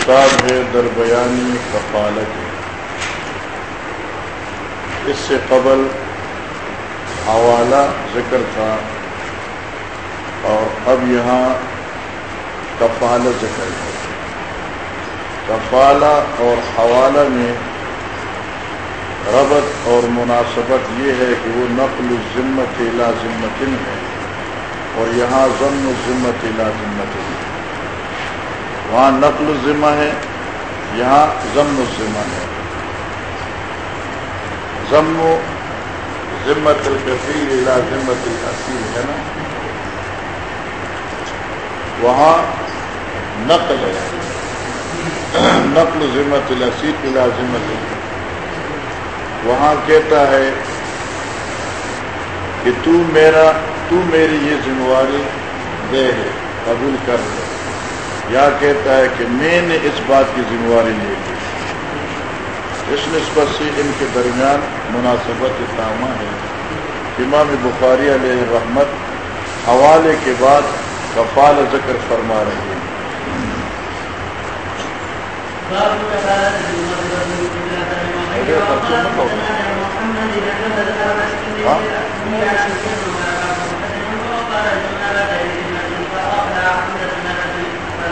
کتاب ہے دربیانی کفالت اس سے قبل حوالہ ذکر تھا اور اب یہاں کفالہ ذکر ہے۔ کفالہ اور حوالہ میں ربط اور مناسبت یہ ہے کہ وہ نقل ذمت لا ذمتن ہے اور یہاں ضمن ذمت ذمتن ہے۔ وہاں نقل الذمہ ہے، یہاں ضم الذمہ ہے۔ ضم ذمت الکفیر الا ذمت الحصیل ہے نا؟ وہاں نقل ہے۔ نقل ذمت الحصیل الا ذمت وہاں کہتا ہے کہ تو میرا، تو میری یہ ذمہ داری دے ہے، قبول کر لے۔ یا کہتا ہے کہ میں نے اس بات کی ذمہ داری لی۔ اس نسبت سے ان کے درمیان مناسبت تامہ ہے۔ امام بخاری علیہ رحمت حوالے کے بعد کفال ذکر فرما رہے ہیں۔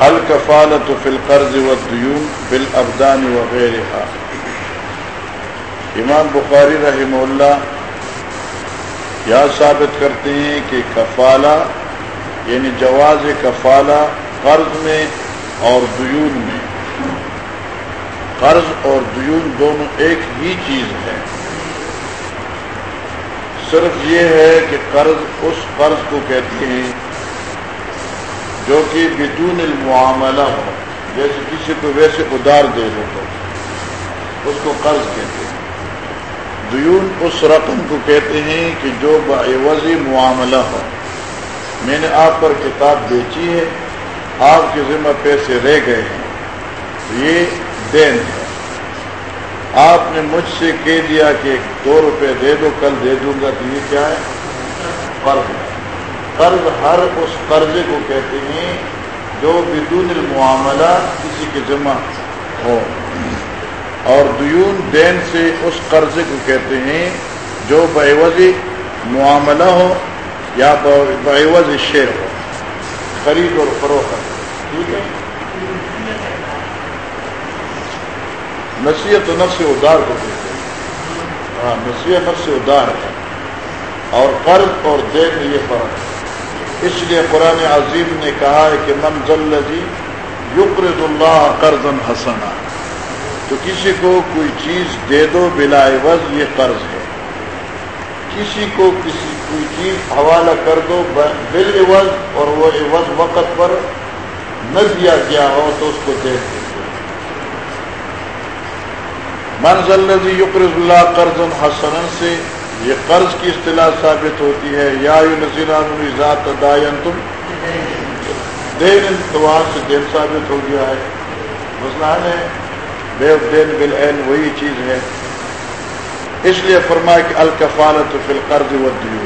الکفالت فی القرض والدیون بالابدان وغیرہ امام بخاری رحمہ اللہ یا ثابت کرتے ہیں کہ کفالہ یعنی جواز کفالہ قرض میں اور دیون میں. قرض اور دیون دونوں ایک ہی چیز ہے۔ صرف یہ ہے کہ قرض اس قرض کو کہتے ہیں جو کہ بدون المعاملہ ہو، جیسے کسی کو ویسے ادار دے دو تو اس کو قرض کہتے ہیں۔ دیون اس رقم کو کہتے ہیں کہ جو بعوضی معاملہ ہو۔ میں نے آپ پر کتاب بیچی ہے، آپ کے ذمہ پیسے رہ گئے ہیں۔ یہ دین ہے۔ آپ نے مجھ سے کہہ دیا کہ دو روپے دے دو، کل دے دوں گا تو یہ کیا ہے؟ قرض۔ ہے قرض ہر اس قرضے کو کہتے ہیں جو بدون المعاملہ کسی کے ذمہ ہو۔ اور دیون دین سے اس قرضے کو کہتے ہیں جو بعوض معاملہ ہو یا بعوض شیر ہو۔ خرید اور فروخت۔ ٹھیک ہے؟ نصیحت نفس ادار کو کہتے ہیں۔ ہاں نصیحت نفس ادار ہے۔ اور قرض اور دین میں یہ فرق ہے۔ اس لیے قرآن عظیم نے کہا ہے کہ منزل یقرض اللہ قرض حسنا، تو کسی کو کوئی چیز دے دو بلا عوض، یہ قرض ہے۔ کسی کو کسی، کوئی چیز حوالہ کر دو بال عوض اور وہ عوض وقت پر نہ دیا گیا ہو تو اس کو دے دو۔ منزل یقرض اللہ قرض حسن سے یہ قرض کی اصطلاح ثابت ہوتی ہے، یا ذات دائن تم دین انتوار سے دین ثابت ہو گیا ہے۔ مسلمان ہے، بے دین بالعین وہی چیز ہے۔ اس لیے فرمایا کہ الکفالت فی القرض و دیون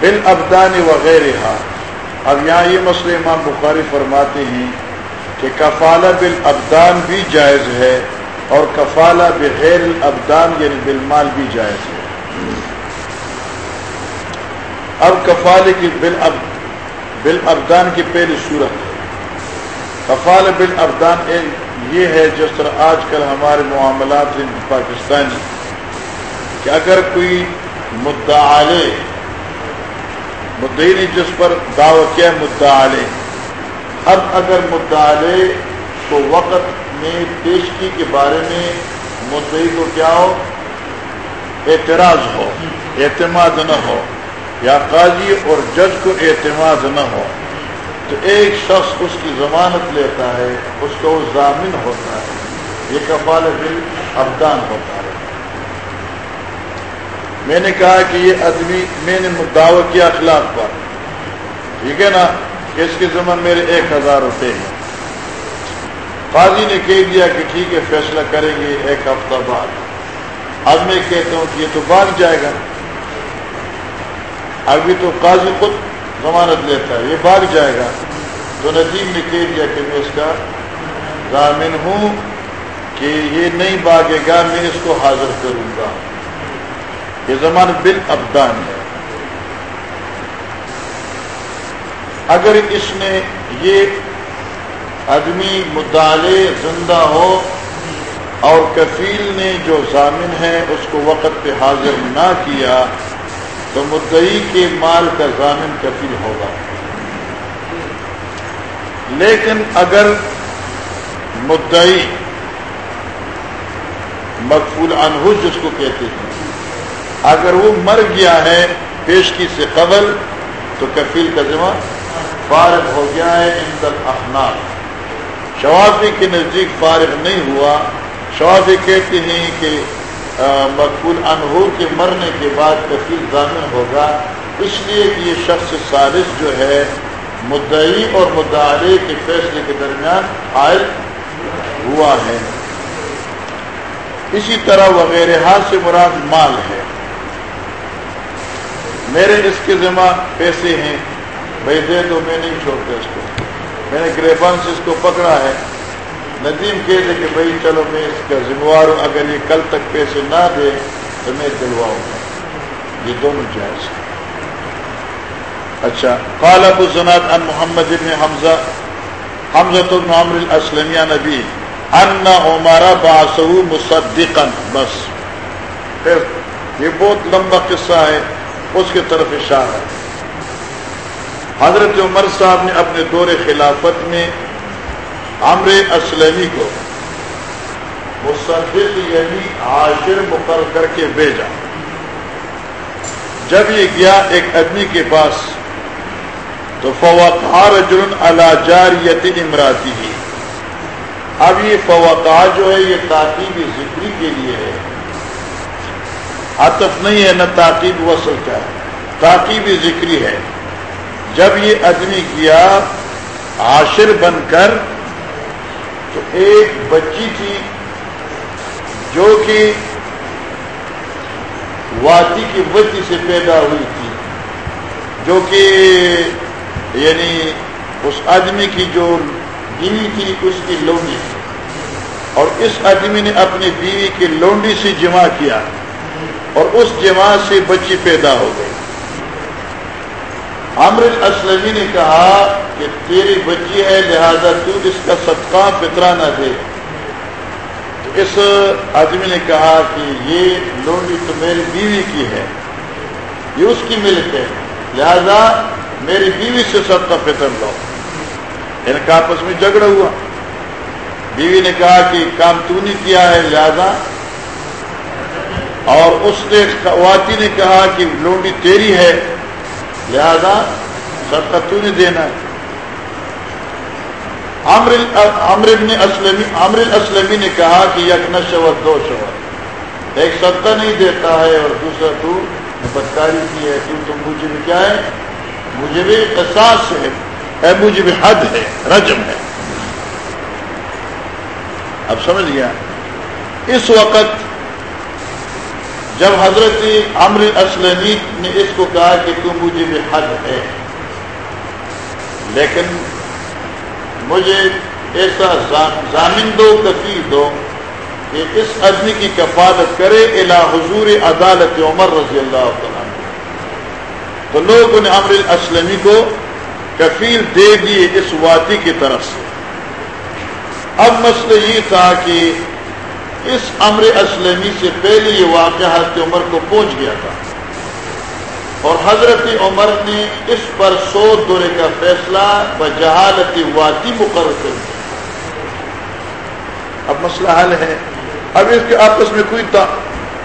بال ابدان وغیرہ اب یہاں یہ مسئلہ امام بخاری فرماتے ہیں کہ کفالہ بال ابدان بھی جائز ہے۔ اور کفالہ بغیر الابدان یعنی بالمال بھی جائز ہے۔ اب کفالے کی بل اب بل ابدان کی پہلی صورت۔ کفال بل ابدان یہ ہے جس طرح آج کل ہمارے معاملات ہیں پاکستانی، کہ اگر کوئی مدعالے، مدعی جس پر دعوی کیا مدعالے اب اگر مدعالے کو وقت میں پیشگی کے بارے میں مدعی کو کیا ہو؟ اعتراض ہو، اعتماد نہ ہو، یا قاضی اور جج کو اعتماد نہ ہو۔ تو ایک شخص اس کی ضمانت لیتا ہے، اس کو وہ ضامن ہوتا ہے، یہ کفال بل ابدان ہوتا ہے۔ میں نے کہا کہ یہ آدمی، میں نے دعوی کیا اخلاق پر۔ ٹھیک ہے نا؟ اس کے ذمہ میرے ایک ہزار روپے ہیں۔ قاضی نے کہہ دیا کہ ٹھیک ہے، فیصلہ کریں گے ایک ہفتہ بعد۔ اب میں کہتا ہوں کہ یہ تو بھاگ جائے گا۔ ابھی تو قاضی خود ضمانت لیتا ہے، یہ بھاگ جائے گا۔ تو ندیم نے کہہ دیا کہ میں اس کا ضامن ہوں کہ یہ نہیں بھاگے گا، میں اس کو حاضر کروں گا۔ یہ زمان بل ابدان ہے۔ اگر اس نے یہ آدمی مطالعے زندہ ہو اور کفیل نے جو ضامن ہے اس کو وقت پہ حاضر نہ کیا، تو مدعی کے مال کا ضامن کفیل ہوگا۔ لیکن اگر مدعی مقفول انہج جس کو کہتے ہیں، اگر وہ مر گیا ہے پیشگی سے قبل، تو کفیل کا ذمہ فارغ ہو گیا ہے ان اخناف شوافی کے نزدیک فارغ نہیں ہوا۔ شوافی کہتے ہیں کہ مقبول انہور کے مرنے کے بعد کفیل ضامن ہوگا۔ اس لیے کہ یہ شخص سالس جو ہے، مدعی اور مدعرے کے فیصلے کے درمیان عائد ہوا ہے۔ اسی طرح وغیرہ ہاتھ سے مراد مال ہے۔ میرے اس کے ذمہ پیسے ہیں۔ بھائی دے دو میں نہیں چھوڑتا اس کو۔ میں نے گریبان سے اس کو پکڑا ہے۔ ندیم کہہ دے کہ بھائی چلو میں اس کا ذمہ ہوں، اگر یہ کل تک پیسے نہ دے تو میں دلواؤں گا۔ یہ دونوں جائز اچھا قال ابو زناد ان محمد ابن حمزہ حمزہ تو عمر الاسلمیہ نبی، ان عمارہ باسو مصدقا، بس۔ پھر یہ بہت لمبا قصہ ہے، اس کی طرف اشارہ ہے۔ حضرت عمر صاحب نے اپنے دور خلافت میں عمر اسلمی کو مصدق یعنی عاشر مقرر کر کے بھیجا۔ جب یہ گیا ایک آدمی کے پاس، تو فوقار جرن اللہ جاریت امراتی ہی اب یہ فوقا جو ہے، یہ تاکیب ذکری کے لیے ہے۔ عطف نہیں ہے، نہ تاکیب وصل کا ہے۔ تاکیب ذکری ہے۔ جب یہ آدمی کیا، عاشر بن کر، تو ایک بچی تھی جو کہ واتی کی وتی سے پیدا ہوئی تھی، جو کہ یعنی اس آدمی کی جو بیوی تھی، اس کی لونڈی اور اس آدمی نے اپنی بیوی کی لونڈی سے جمع کیا اور اس جمع سے بچی پیدا ہو گئی۔ عمر اسلمی نے کہا کہ تیری بچی ہے، لہذا تو اس کا صدقہ فطرہ نہ دے۔ تو اس آدمی نے کہا کہ یہ لونڈی تو میری بیوی کی ہے، یہ اس کی ملک ہے، لہذا میری بیوی سے صدقہ فطر لو۔ یعنی ان کا آپس میں جھگڑا ہوا۔ بیوی نے کہا کہ کام تو نہیں کیا ہے، لہذا۔ اور اس نے واتی نے کہا کہ لونڈی تیری ہے لہذا سب کا تو نہیں دینا ہے۔ عمر اسلمی نے کہا کہ یک نہ شور دو شور ایک صدقہ نہیں دیتا ہے اور دوسرا تو بدکاری کی ہے۔ تو تم مجھے بھی کیا ہے؟ مجھے بھی احساس ہے۔ مجھے بھی حد ہے، رجم ہے۔ اب سمجھ گیا؟ اس وقت جب حضرت امر اسلمی نے اس کو کہا کہ تم مجھے بھی حد ہے، لیکن مجھے ایسا ضامن دو کفیل دو کہ اس آدمی کی کفالت کرے الا حضور عدالت عمر رضی اللہ تعالیٰ تو لوگوں نے امر اسلمی کو کفیل دے دیے اس واتی کی طرف سے۔ اب مسئلہ یہ تھا کہ اس امر اسلمی سے پہلے یہ واقعہ حضرت عمر کو پہنچ گیا تھا۔ اور حضرت عمر نے اس پر سو دورے کا فیصلہ بجہالت واتی مقرر کر دیا۔ اب مسئلہ حل ہے۔ اب اس کے آپس میں کوئی تا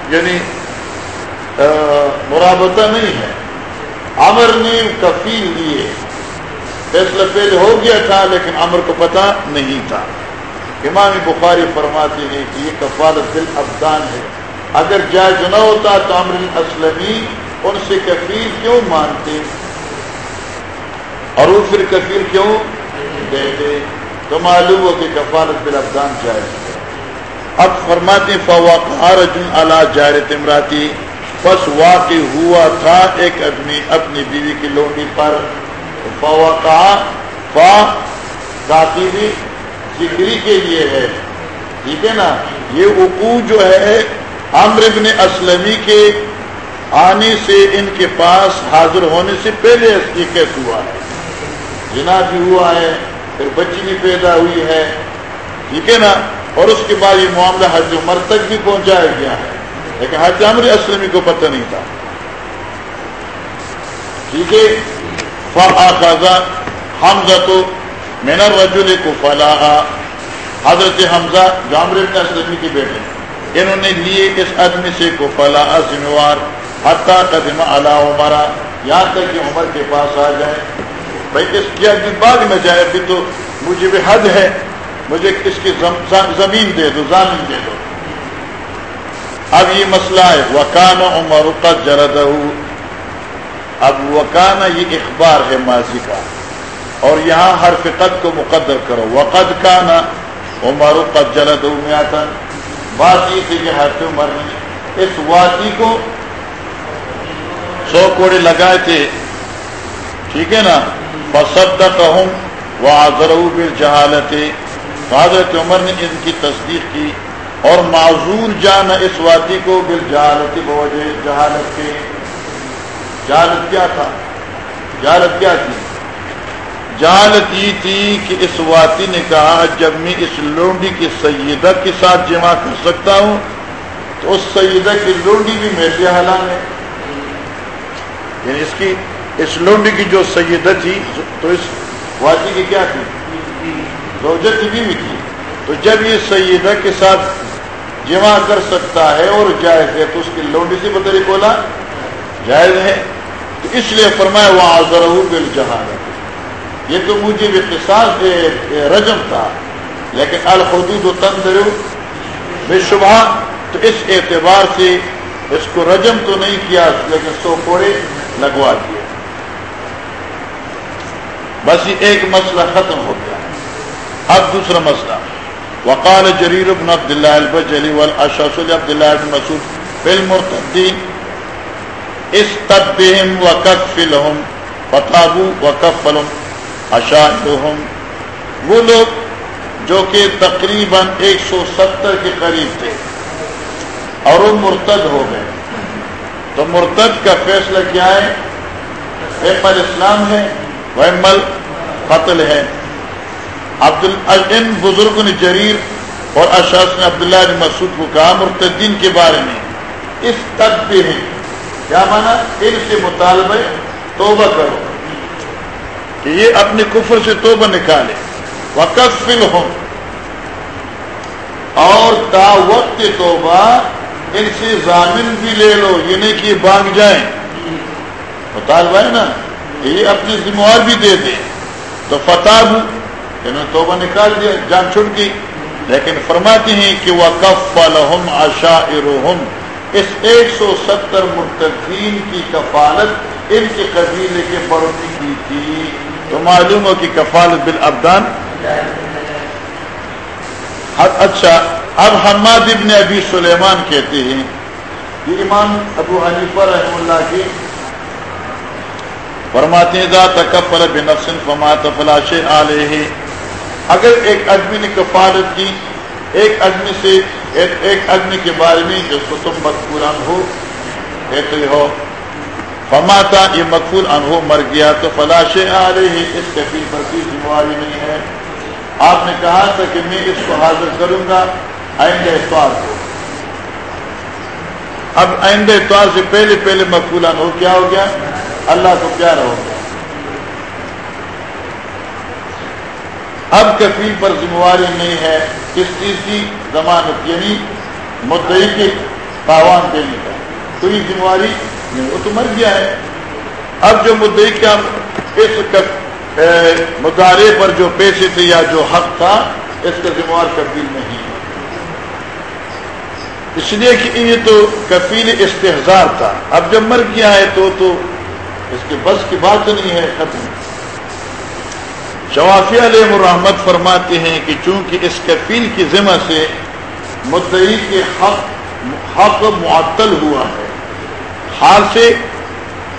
یعنی مرابطہ نہیں ہے۔ عمر نے کفیل لیے۔ فیصلہ پہلے ہو گیا تھا، لیکن امر کو پتہ نہیں تھا۔ امام بخاری فرماتے ہیں کہ یہ کفالت دل ابدان ہے۔ اگر جائز نہ ہوتا تو امر اسلمی ان سے کفیل کیوں مانتے؟ اور وہ پھر کفیل کیوں؟ دیتے تو معلوم ہو کہ کفالت دل ابدان جائز ہے۔ اب فرماتے فواقارجن اللہ جار تمراتی بس واقع ہوا تھا ایک آدمی اپنی بیوی کی لونڈی پر۔ فوقع فا کاتبی ذکری کے لیے ہے۔ ٹھیک ہے نا؟ یہ وقوع جو ہے عمر ابن اسلمی کے آنے سے ان کے پاس حاضر ہونے سے پہلے یہ کیس ہوا ہے۔ جنا بھی ہوا ہے، پھر بچی بھی پیدا ہوئی ہے۔ ٹھیک ہے نا؟ اور اس کے بعد یہ معاملہ حج عمر تک بھی پہنچایا گیا ہے۔ لیکن حج عمر اسلمی کو پتہ نہیں تھا۔ ٹھیک ہے؟ فاضا حمزہ تو مینا رجول کو فلاح حضرت حمزہ جامر اسلمی کے بیٹے انہوں نے لیے اس آدمی سے کو فلاح ذمہ وار حتیٰ قدم اللہ عمرہ یہاں تک کہ عمر کے پاس آ جائے. بھائی، اس کیا بعد میں جائے، ابھی تو مجھے بھی حد ہے. مجھے اس کی زمین دے دو، زمین دے دو. اب یہ مسئلہ ہے، وکان عمر کا جرد اب وکانا یہ اخبار ہے ماضی کا. اور یہاں ہر فقت کو مقدر کرو۔ وقد کا نا عمر کا جلد بات یہ تھی کہ ہر عمر نے اس وادی کو سو کوڑے لگائے تھے۔ ٹھیک ہے نا؟ بسد کہوں وہ آزر جہالت حضرت عمر نے ان کی تصدیق کی اور معذور جانا اس وادی کو بل جہالت بوجہ جہالت کے۔ جہالت کیا تھا؟ جہالت کیا تھی؟ جہالت یہ تھی کہ اس واتی نے کہا، جب میں اس لونڈی کی سیدہ کے ساتھ جمع کر سکتا ہوں، تو اس سیدہ کی لونڈی بھی میرے حالان ہے۔ یعنی اس کی، اس لونڈی کی جو سیدہ تھی، تو اس واتی کی کیا تھی؟ زوجت بھی تھی تو جب یہ سیدہ کے ساتھ جمع کر سکتا ہے اور جائز ہے، تو اس کی لونڈی سے بدری بولا جائز ہے۔ تو اس لیے فرمایا وہ آزر بل یہ تو مجھے بھی قصاص رجم تھا۔ لیکن الحدود و تندر بے شبہ، تو اس اعتبار سے اس کو رجم تو نہیں کیا، لیکن سو کوڑے لگوا دیے۔ بس یہ ایک مسئلہ ختم ہو گیا۔ اب دوسرا مسئلہ۔ وقال جریر بن عبد الله البجلي والاشعث عبد الله بن مسعود بالمرتدين استبهم وكفلهم فتابوا وكفلهم اشاعرهم وہ لوگ جو کہ تقریباً ایک سو ستر کے قریب تھے اور وہ مرتد ہو گئے۔ تو مرتد کا فیصلہ کیا ہے؟ احمد اسلام ہے وہ قتل ہے۔ عبد ان بزرگ نے جریر اور اشاس نے عبداللہ نے مسعود کو کہا، مرتدین کے بارے میں۔ اس تک بھی ہے کیا مانا؟ ان سے مطالبہ توبہ کرو۔ کہ یہ اپنے کفر سے توبہ نکالے۔ وقت فل ہو اور تا وقت توبہ ان سے ضامن بھی لے لو، یہ نہیں کہ بانگ جائیں۔ مطالبہ ہے نا یہ اپنی ذمہ بھی دے دیں۔ تو فتح انہوں نے یعنی توبہ نکال دیا، جان چھٹ گئی۔ لیکن فرماتے ہیں کہ وہ کف الحم آشا اس ایک سو ستر مرتقین کی کفالت ان کے قبیلے کے پڑوسی کی تھی۔ تو معلوم ہو کہ کفالت بال ابدان اچھا اب حماد ابن ابی سلیمان کہتے ہیں، یہ امام ابو حنیفہ رحم اللہ کی فرماتے ہیں ذات کفل بنفس فما تفلاش علیہ. اگر ایک آدمی نے کفالت کی، ایک آدمی سے ایک آدمی کے بارے میں جس کو تم مقبول ہو، کہتے ہو فماتا یہ مقبول انہو مر گیا تو فلاش آ رہے اس کفیل پر کوئی ذمہ داری نہیں ہے۔ آپ نے کہا تھا کہ میں اس کو حاضر کروں گا آئندہ اتوار کو۔ اب آئندہ اتوار سے پہلے پہلے مقبول انہو کیا ہو گیا؟ اللہ کو پیارا ہو گیا۔ اب کفیل پر ذمہ داری نہیں ہے کس چیز کی ضمانت یعنی مدعی کے تاوان دینے کا۔ کوئی ذمہ داری نہیں، وہ تو مر گیا ہے۔ اب جو مدعی کیا، اس مدارے پر جو پیسے تھے یا جو حق تھا، اس کا ذمہ وار کفیل نہیں۔ اس لیے کہ یہ تو کفیل استحزار تھا۔ اب جب مر گیا ہے تو تو اس کے بس کی بات نہیں ہے، ختم۔ شوافی علیہ الرحمت فرماتے ہیں کہ چونکہ اس کفیل کی ذمہ سے مدعی کے حق حق معطل ہوا ہے حال سے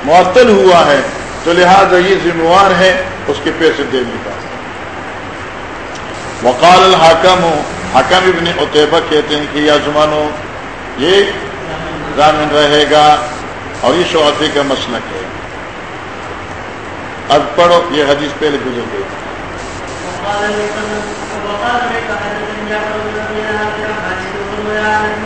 معطل ہوا ہے، تو لہذا یہ ذمہ وار ہے اس کے پیسے دینے کا وقال الحکم، حکم ابن اتبا کہتے ہیں کہ یا زمانو، یہ ضامن رہے گا اور یہ شعفی کا مسلک ہے۔ اب پڑھو، یہ حدیث پہلے گزر گئی۔ فلم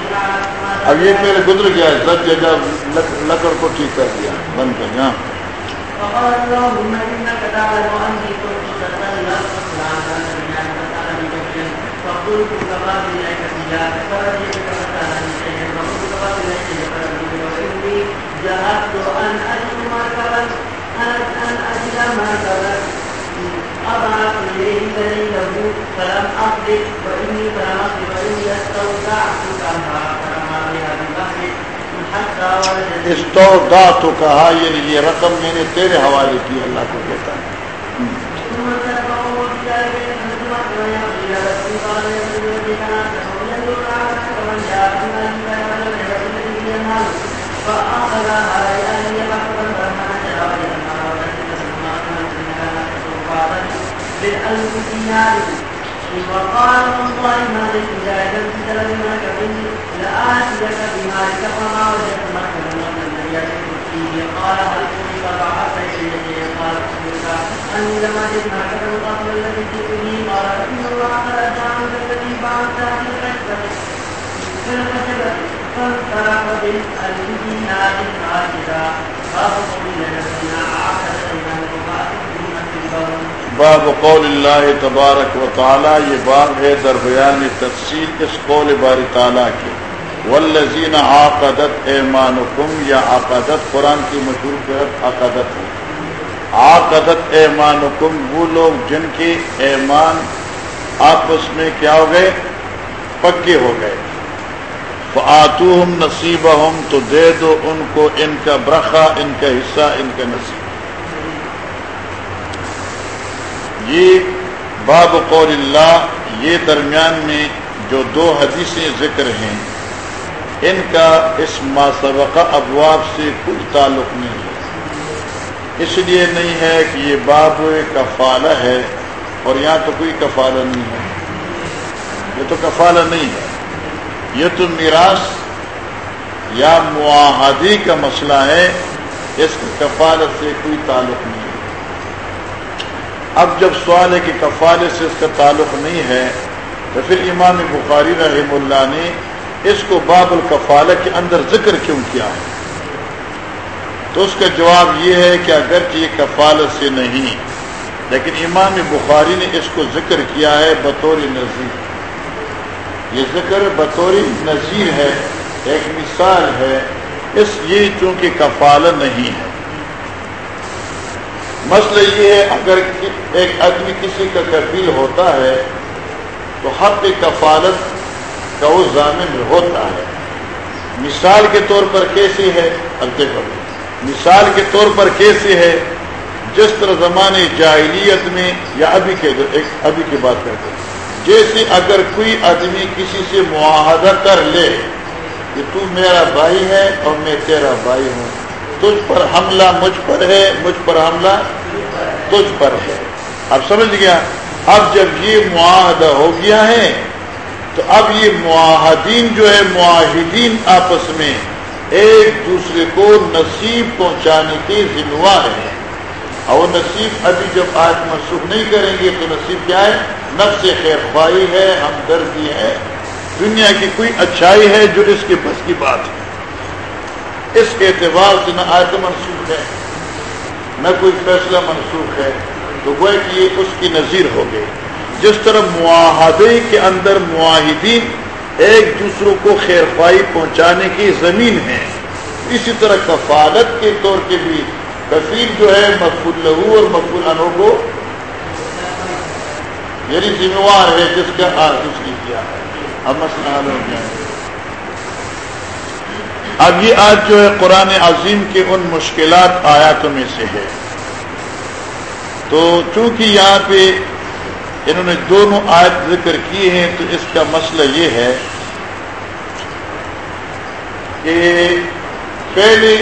اب یہ پہلے گزر گیا ہے سب جگہ لکڑ کو ٹھیک کر دیا بند کر یہاں فلم فلم وإني تو کہا یعنی یہ رقم میں نے تیرے حوالے کی، اللہ کو کہتا ہے وقال الله ما لك لا يجب لما كبني لآتيك بمالك فما وجدت مكتبا من يجب فيه. قال هل كنت بعث إليه قال أخبرك أني لم أجد مكتبا قبل الذي جئت به قال، إن الله قد أجعل الذي بعث في الكتب فانقلب فانطلق بالألف دينار عاجلا فأخذ إلى نفسنا عقد إيمانه فأخذ في البر باب قول اللہ تبارک و تعالی، یہ باب ہے در بیان تفصیل اس قول بار تعالیٰ کے والذین عقدت ایمانکم یا عقدت قرآن کی مشہور قرت عقدت ہے۔ عقدت ایمانکم وہ لوگ جن کی ایمان آپس میں کیا ہو گئے؟ پکے ہو گئے۔ فآتوہم نصیبہم تو دے دو ان کو، ان کا برخہ، ان کا حصہ، ان کا نصیب۔ یہ باب قول اللہ، یہ درمیان میں جو دو حدیثیں ذکر ہیں، ان کا اس ماسبقہ ابواب سے کچھ تعلق نہیں ہے۔ اس لیے نہیں ہے کہ یہ باب کفالہ ہے اور یہاں تو کوئی کفالہ نہیں ہے۔ یہ تو کفالہ نہیں ہے۔ یہ تو میراث یا معاہدی کا مسئلہ ہے، اس کفالت سے کوئی تعلق نہیں۔ ہے اب جب سوال ہے کہ کفالے سے اس کا تعلق نہیں ہے، تو پھر امام بخاری رحم اللہ نے اس کو باب الکفالہ کے اندر ذکر کیوں کیا؟ ہے تو اس کا جواب یہ ہے کہ اگرچہ یہ کفالت سے نہیں، لیکن امام بخاری نے اس کو ذکر کیا ہے بطور نذیر۔ یہ ذکر بطور نذیر ہے، ایک مثال ہے، اس یہ چونکہ کفالہ نہیں ہے۔ مسئلہ یہ ہے، اگر ایک آدمی کسی کا کفیل ہوتا ہے، تو حق کفالت کا وہ ضامن ہوتا ہے۔ مثال کے طور پر کیسی ہے؟ اب دیکھو مثال کے طور پر کیسی ہے؟ جس طرح زمانے جاہلیت میں، یا ابھی کے ایک ابھی کی بات کرتے ہیں۔ جیسے اگر کوئی آدمی کسی سے معاہدہ کر لے کہ تو میرا بھائی ہے اور میں تیرا بھائی ہوں تجھ پر حملہ مجھ پر ہے، مجھ پر حملہ تجھ پر ہے۔ اب سمجھ گیا؟ اب جب یہ معاہدہ ہو گیا ہے، تو اب یہ معاہدین جو ہے، معاہدین آپس میں ایک دوسرے کو نصیب پہنچانے کے ذمہ ہے اور نصیب ابھی جب آج منسوخ نہیں کریں گے، تو نصیب کیا ہے؟ نفس خیر خواہی ہے، ہمدردی ہے۔ دنیا کی کوئی اچھائی ہے جو اس کے بس کی بات ہے۔ اس اعتبار سے نہ آیت منسوخ ہے نہ کوئی فیصلہ منسوخ ہے، تو وہ کہ یہ اس کی نظیر ہو گئی۔ جس طرح معاہدے کے اندر معاہدین ایک دوسروں کو خیر خواہی پہنچانے کی زمین ہے، اسی طرح کفالت کے طور کے بھی کثیر جو ہے مقبول لہو اور مقبول انو کو یعنی ذمہ وار ہے جس کا آج کی کیا ہے۔ اب مسئلہ حل ہو گیا۔ اب یہ آج جو ہے قرآن عظیم کے ان مشکلات آیاتوں میں سے ہے۔ تو چونکہ یہاں پہ انہوں نے دونوں آیت ذکر کیے ہیں، تو اس کا مسئلہ یہ ہے کہ پہلے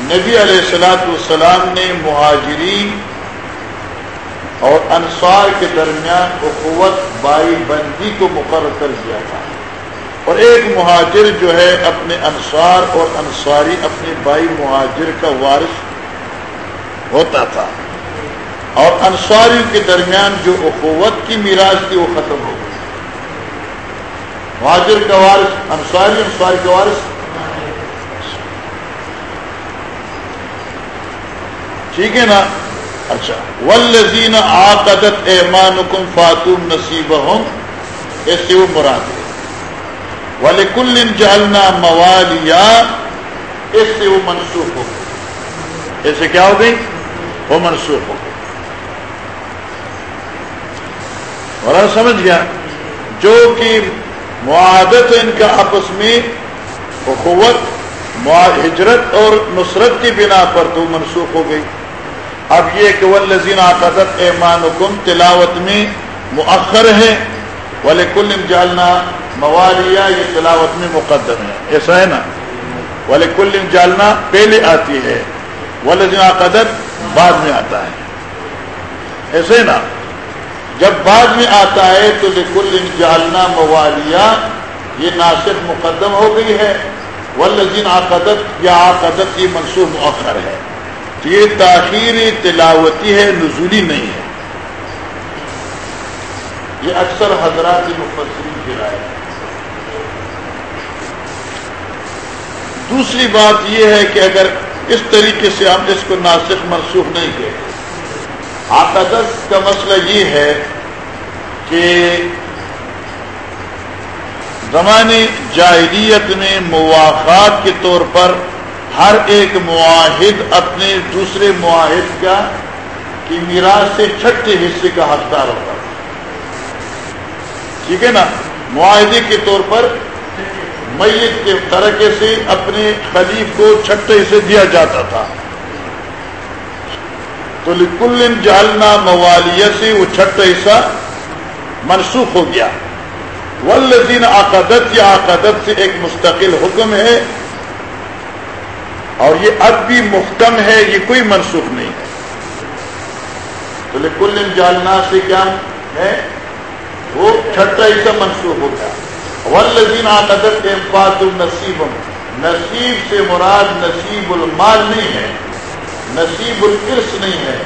نبی علیہ السلاۃ والسلام نے مہاجرین اور انصار کے درمیان اخوت بائی بندی کو مقرر کر دیا تھا۔ اور ایک مہاجر جو ہے اپنے انصار اور انصاری اپنے بائی مہاجر کا وارث ہوتا تھا۔ اور انصاری کے درمیان جو اخوت کی میراث تھی وہ ختم ہو گئی۔ مہاجر کا وارث، انصاری انصاری کا وارث؟ ٹھیک ہے نا؟ اچھا۔ ولزین آقدت ایمان کم فاتون نصیب ہوں ایسے وہ مراد ہے ولی کل جالنا موالیا اس سے وہ منسوخ ہو گئی ایسے کیا ہو گئی؟ وہ منسوخ ہو گئی اور سمجھ گیا جو کہ معادت ان کا آپس میں اخوت ہجرت اور نصرت کی بنا پر تو منسوخ ہو گئی۔ اب یہ کہ ولزین عقدت ایمان تلاوت میں مؤخر ہے ولی کل جالنا موالیہ یہ تلاوت میں مقدم ہے۔ ایسا ہے نا؟ ولی کل جالنا پہلے آتی ہے۔ ولزین عقدت بعد میں آتا ہے۔ ایسے نا؟ جب بعد میں آتا ہے تو لکل جالنا موالیہ یہ ناصر مقدم ہو گئی ہے۔ ولزین عقدت یا عقدت یہ منصوب مؤخر ہے۔ یہ تاخیر تلاوتی ہے، نزولی نہیں ہے۔ یہ اکثر حضرات مفسرین کی رائے ہے۔ دوسری بات یہ ہے کہ اگر اس طریقے سے ہم اس کو ناسک منسوخ نہیں کہتے آقادت کا مسئلہ یہ ہے کہ زمانے جاہلیت میں مواقعات کے طور پر ہر ایک معاہد اپنے دوسرے معاہد کا کی میراث سے چھٹے حصے کا حقدار ہوتا ٹھیک ہے نا؟ معاہدے کے طور پر میت کے طرقے سے اپنے خلیف کو چھٹے حصے دیا جاتا تھا۔ تو لکل جالنا موالیہ سے وہ چھٹا حصہ منسوخ ہو گیا۔ ولزین عقدت یا عقدت سے ایک مستقل حکم ہے۔ اور یہ اب بھی محکم ہے، یہ کوئی منسوخ نہیں ہے۔ تو لکل جالنا سے کیا ہے؟ وہ چھٹا ایسا منسوخ ہو گیا۔ ولزین عقدت امفاط النصیب نصیب سے مراد نصیب المال نہیں ہے، نصیب القرص نہیں ہے،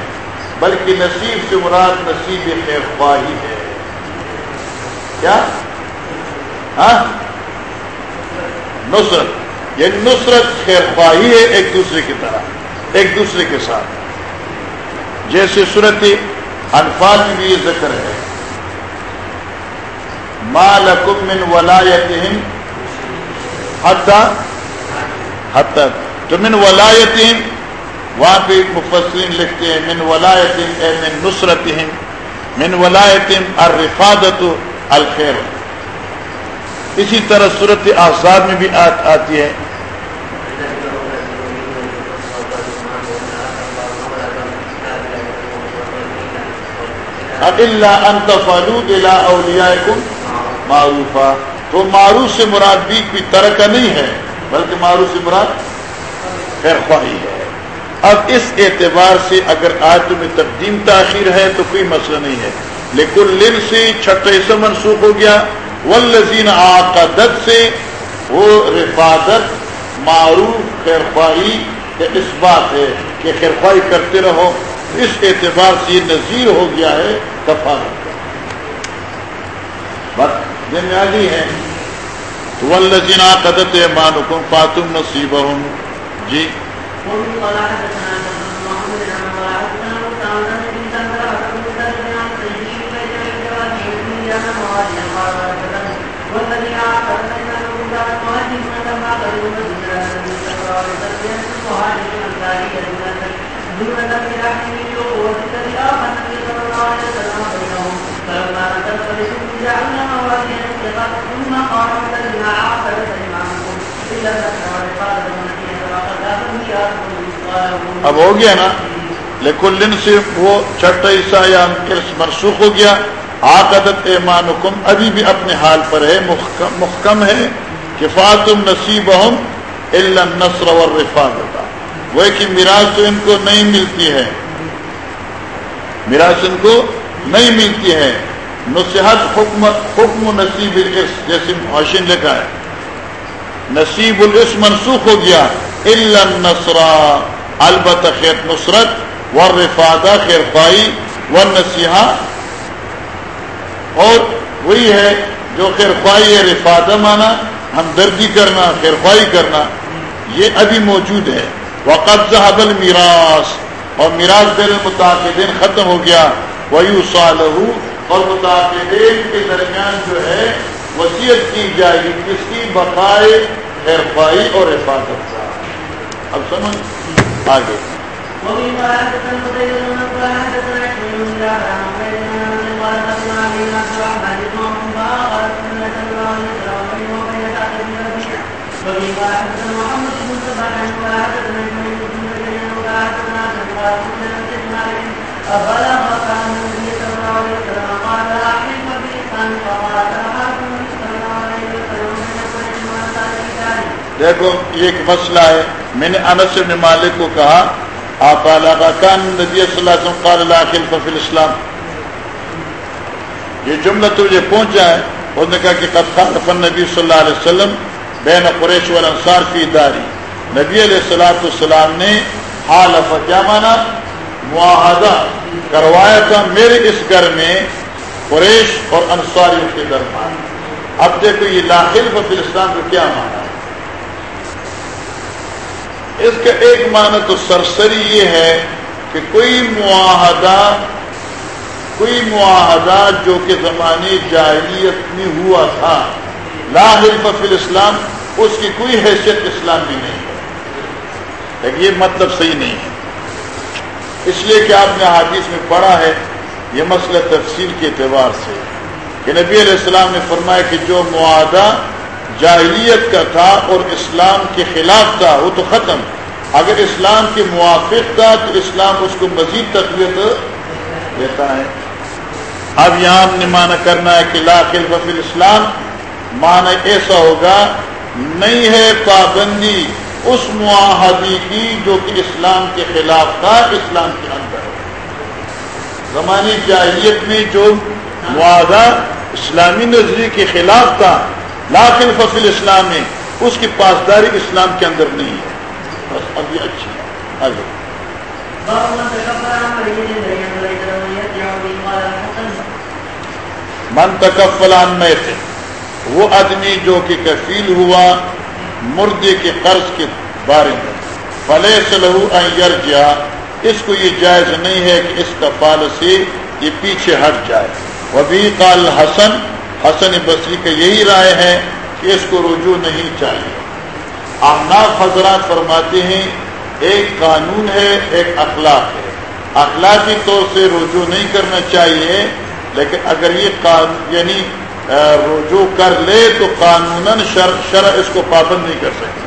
بلکہ نصیب سے مراد نصیب خواہی ہے۔ کیا؟ ہاں؟ نصرت یعنی نصرت خیر خواہی ہے ایک دوسرے کی طرح، ایک دوسرے کے ساتھ۔ جیسے صورت انفال میں بھی یہ ذکر ہے۔ مال من ولایت حد تو من ولایت وہاں پہ مفسرین لکھتے ہیں، من ولایت اے من نصرت من ولایت الرفادت الخیر اسی طرح صورت آزاد میں بھی آتی ہے۔ اللہ انت فالود اولیاء معروفہ، تو معروف سے مراد بھی کوئی طرح کا نہیں ہے، بلکہ معروف سے مراد خیر خواہی ہے۔ اب اس اعتبار سے اگر آج میں تقدیم تاخیر ہے تو کوئی مسئلہ نہیں ہے۔ لیکن لن سے چھٹے سے منسوخ ہو گیا۔ والذین عقدت سے وہ رفادت معروف خیرخواہی اس بات ہے کہ خیرخواہی کرتے رہو۔ اس اعتبار سے یہ نظیر ہو گیا ہے کفارت۔ بس۔ بنیادی ہے والذین عقدت ایمانکم فاتم نصیبہم۔ جی۔ ومن قال اب ہو گیا نا؟ لیکن وہ چھٹا حصہ یا منسوخ ہو گیا۔ عقدت ایمان حکم ابھی بھی اپنے حال پر ہے، محکم ہے کہ فاتم نصیب ہم نسر اور رفاظت وہ کہ میراث تو ان کو نہیں ملتی ہے۔ میراث ان کو نہیں ملتی ہے۔ نصحت حکم حکم نصیب العرص جیسے حوشن لکھا ہے نصیب العرص منسوخ ہو گیا۔ النسرا البت خیر نصرت و رفادہ خیر خواہی و نصیحہ اور وہی ہے جو خیر خواہی ہے رفادہ مانا، ہمدردی کرنا، خیر خواہی کرنا۔ یہ ابھی موجود ہے۔ وقت حبل میراث اور میراث دل متاثر ختم ہو گیا۔ وہی سال اور متاثرین کے درمیان جو ہے وصیت کی جائے گی، کس کی؟ بقائے خیر خواہی اور حفاظت کا۔ اب سمجھ آگے۔ دیکھو ایک مسئلہ ہے۔ میں نے انس بن مالک کو کہا، آپ کان نبی صلی اللہ علیہ وسلم قال لا خلف فی الاسلام. یہ جملہ تجھے پہنچا ہے۔ اس نے کہا کہ قد خالف النبی صلی اللہ علیہ وسلم بین قریش والانصار فی داری۔ نبی علیہ الصلوۃ والسلام نے حالف کیا مانا معاہدہ کروایا تھا میرے اس گھر میں۔ قریش اور انصاریوں کے درمیان۔ اب دیکھو یہ لا خلف فی کو کیا مانا اس کا ایک معنی تو سرسری یہ ہے کہ کوئی معاہدہ کوئی معاہدہ جو کہ زمانے جاہلیت میں ہوا تھا لاہل فی اسلام اس کی کوئی حیثیت اسلام میں نہیں۔ ہے لیکن یہ مطلب صحیح نہیں ہے۔ اس لیے کہ آپ نے حادث میں پڑھا ہے یہ مسئلہ تفصیل کے اعتبار سے کہ نبی علیہ السلام نے فرمایا کہ جو معاہدہ جاہلیت کا تھا اور اسلام کے خلاف تھا، وہ تو ختم۔ اگر اسلام کے موافق تھا، تو اسلام اس کو مزید تقویت دیتا ہے۔ اب یہاں ہم نے مانا کرنا ہے کہ لاخل وفیل اسلام مانا ایسا ہوگا، نہیں ہے پابندی اس معاہدی کی جو کہ اسلام کے خلاف تھا، اسلام کے اندر۔ زمانی جاہلیت میں جو معاہدہ اسلامی نظریے کے خلاف تھا لاخل فصل اسلام میں، اس کی پاسداری اسلام کے اندر نہیں ہے۔ بس اب یہ اچھی ہے۔ آگے من تکفلان میں تھے وہ آدمی جو کہ کفیل ہوا مردے کے قرض کے بارے میں۔ فلے سلو جا اس کو یہ جائز نہیں ہے کہ اس کفال سے یہ پیچھے ہٹ جائے۔ وبی قال حسن حسن بصری کا یہی رائے ہے کہ اس کو رجوع نہیں چاہیے۔ آمناف حضرات فرماتے ہیں، ایک قانون ہے، ایک اخلاق ہے۔ اخلاقی طور سے رجوع نہیں کرنا چاہیے، لیکن اگر یہ یعنی رجوع کر لے تو قانون شرع اس کو پابند نہیں کر سکتی۔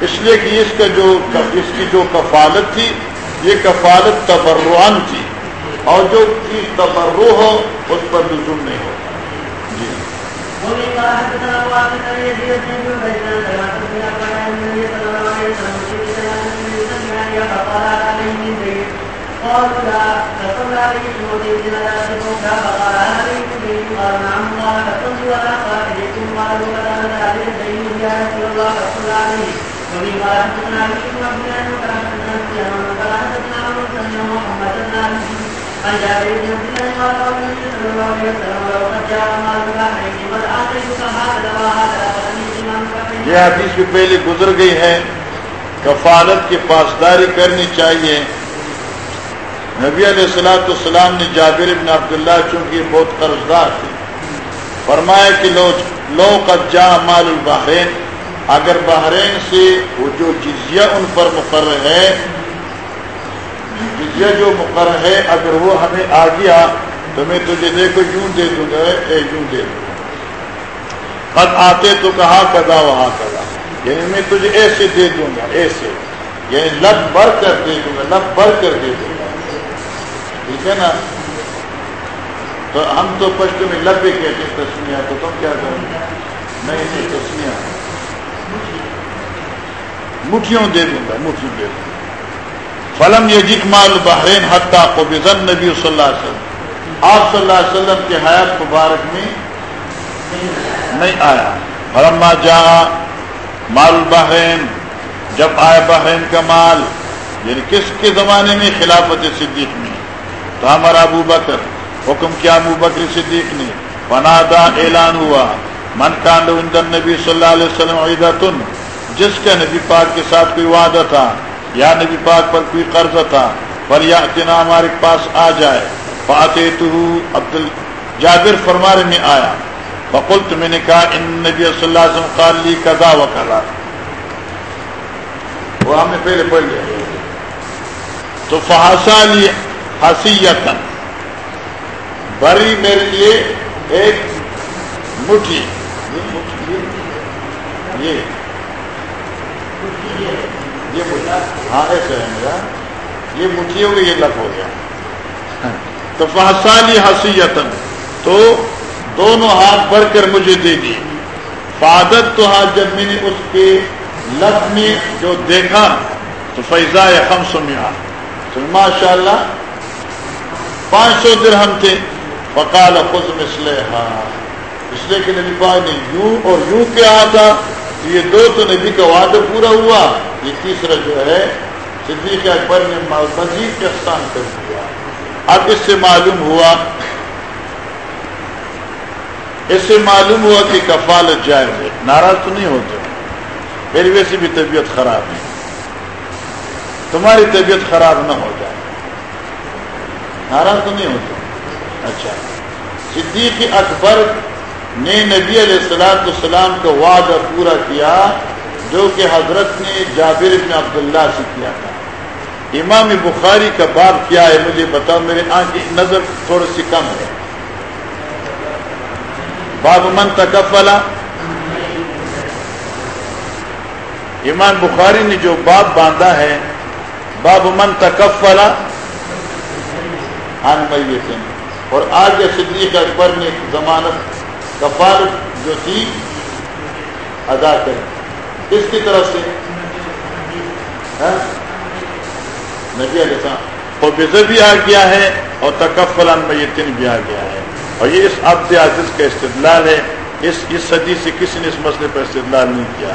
اس لیے کہ اس کا جو، اس کی جو کفالت تھی یہ کفالت تبرعن تھی اور جو چیز تبرو ہو، اس پر لزوم نہیں ہوتا جی۔ قالوا عمرو عن جابر بن عبد الله قال صلى الله عليه وسلم جاء وهذا یہ حدیث بھی پہلے گزر گئی ہے، کفالت کی پاسداری کرنی چاہیے۔ نبی علیہ السلاۃ السلام نے جابر ابن عبداللہ چونکہ بہت قرض دار تھے، فرمایا کہ لو لو قد جا مال البحرین، اگر بحرین سے وہ جو جزیہ ان پر مقرر ہے جزیہ جو مقرر ہے، اگر وہ ہمیں آ گیا، تو میں تجھے دیکھو، یوں دے دوں گا، اے یوں دے دوں گا۔ قد آتے تو کہا کدا وہاں کدا یعنی میں تجھے ایسے دے دوں گا، ایسے۔ یعنی لب بھر کر دے دوں گا، لب بھر کر دے دوں گا۔ ٹھیک ہے نا؟ تو ہم تو پشت میں لبے کہتے ہیں تسمیہ تو تم کیا کرو نہیں نہیں مٹھیوں دے دوں گا مٹھی دے دوں گا۔ فلم یہ مال بحرین حتیٰ کو بزن نبی صلی اللہ علیہ وسلم. آپ صلی اللہ علیہ وسلم کے حیات مبارک میں نہیں آیا۔ فلم جا مال بحرین جب آئے بحرین کا مال یعنی کس کے زمانے میں؟ خلافت صدیق میں۔ تو ہمارا ابو بکر، حکم کیا ابو بکر صدیق نے؟ فنادا اعلان ہوا، من کانڈ نبی صلی اللہ علیہ وسلم عیدتن، جس کا نبی پاک کے ساتھ کوئی وعدہ تھا یا نبی پاک پر کوئی قرض تھا پر یا اتنا ہمارے پاس آ جائے۔ فاتے تو عبد جابر فرمارے میں آیا۔ بقول تو میں نے کہا، ان نبی صلی اللہ علیہ وسلم قال لی کذا و کذا۔ وہ ہم نے پہلے پڑھ لیا۔ تو فحاسا لی حسیتن بری میرے لیے ایک مٹھی۔ یہ ہاں ایسے ہے میرا، یہ مٹھی ہو گئی یہ لف ہو گیا۔ تو فحسالی حسیتن تو دونوں ہاتھ بھر کر مجھے دے دی فادت تو ہاتھ جب میں نے اس کے لف میں جو دیکھا، تو فیضا یا ہم سمیا تو ماشاء اللہ پانچ سو درہم تھے۔ فقال خود مسلے ہاں اس لیے کہ نبی پاک نے یوں اور یوں کیا تھا یہ دو تو نبی کا وعدہ پورا ہوا، یہ تیسرا جو ہے، صدیق اکبر نے مزید احسان کر دیا۔ اب اس سے معلوم ہوا، اس سے معلوم ہوا کہ کفالت جائز ہے۔ ناراض تو نہیں ہوتے۔ میری ویسی بھی طبیعت خراب ہے۔ تمہاری طبیعت خراب نہ ہو جائے۔ ناراض تو نہیں ہوتے۔ اچھا۔ صدیق اکبر نے نبی علیہ السلاۃ السلام کا وعدہ پورا کیا جو کہ حضرت نے جابر بن عبداللہ سے کیا تھا۔ امام بخاری کا باب کیا ہے مجھے بتاؤ، میرے آنکھ کی نظر تھوڑی سی کم ہے۔ باب من تکفلا امام بخاری نے جو باب باندھا ہے، باب من تکفلا ان اور آج صدیق اکبر نے ضمانت کفالت جو تھی ادا کری اس کی طرف سے؟ ہاں؟ نبی علیہ السلام۔ اور بزر بھی آ گیا ہے اور تکفل میتن بھی آ گیا ہے۔ اور یہ اس عبد عزیز کا استدلال ہے۔ اس اس صدی سے کسی نے اس مسئلے پر استدلال نہیں کیا۔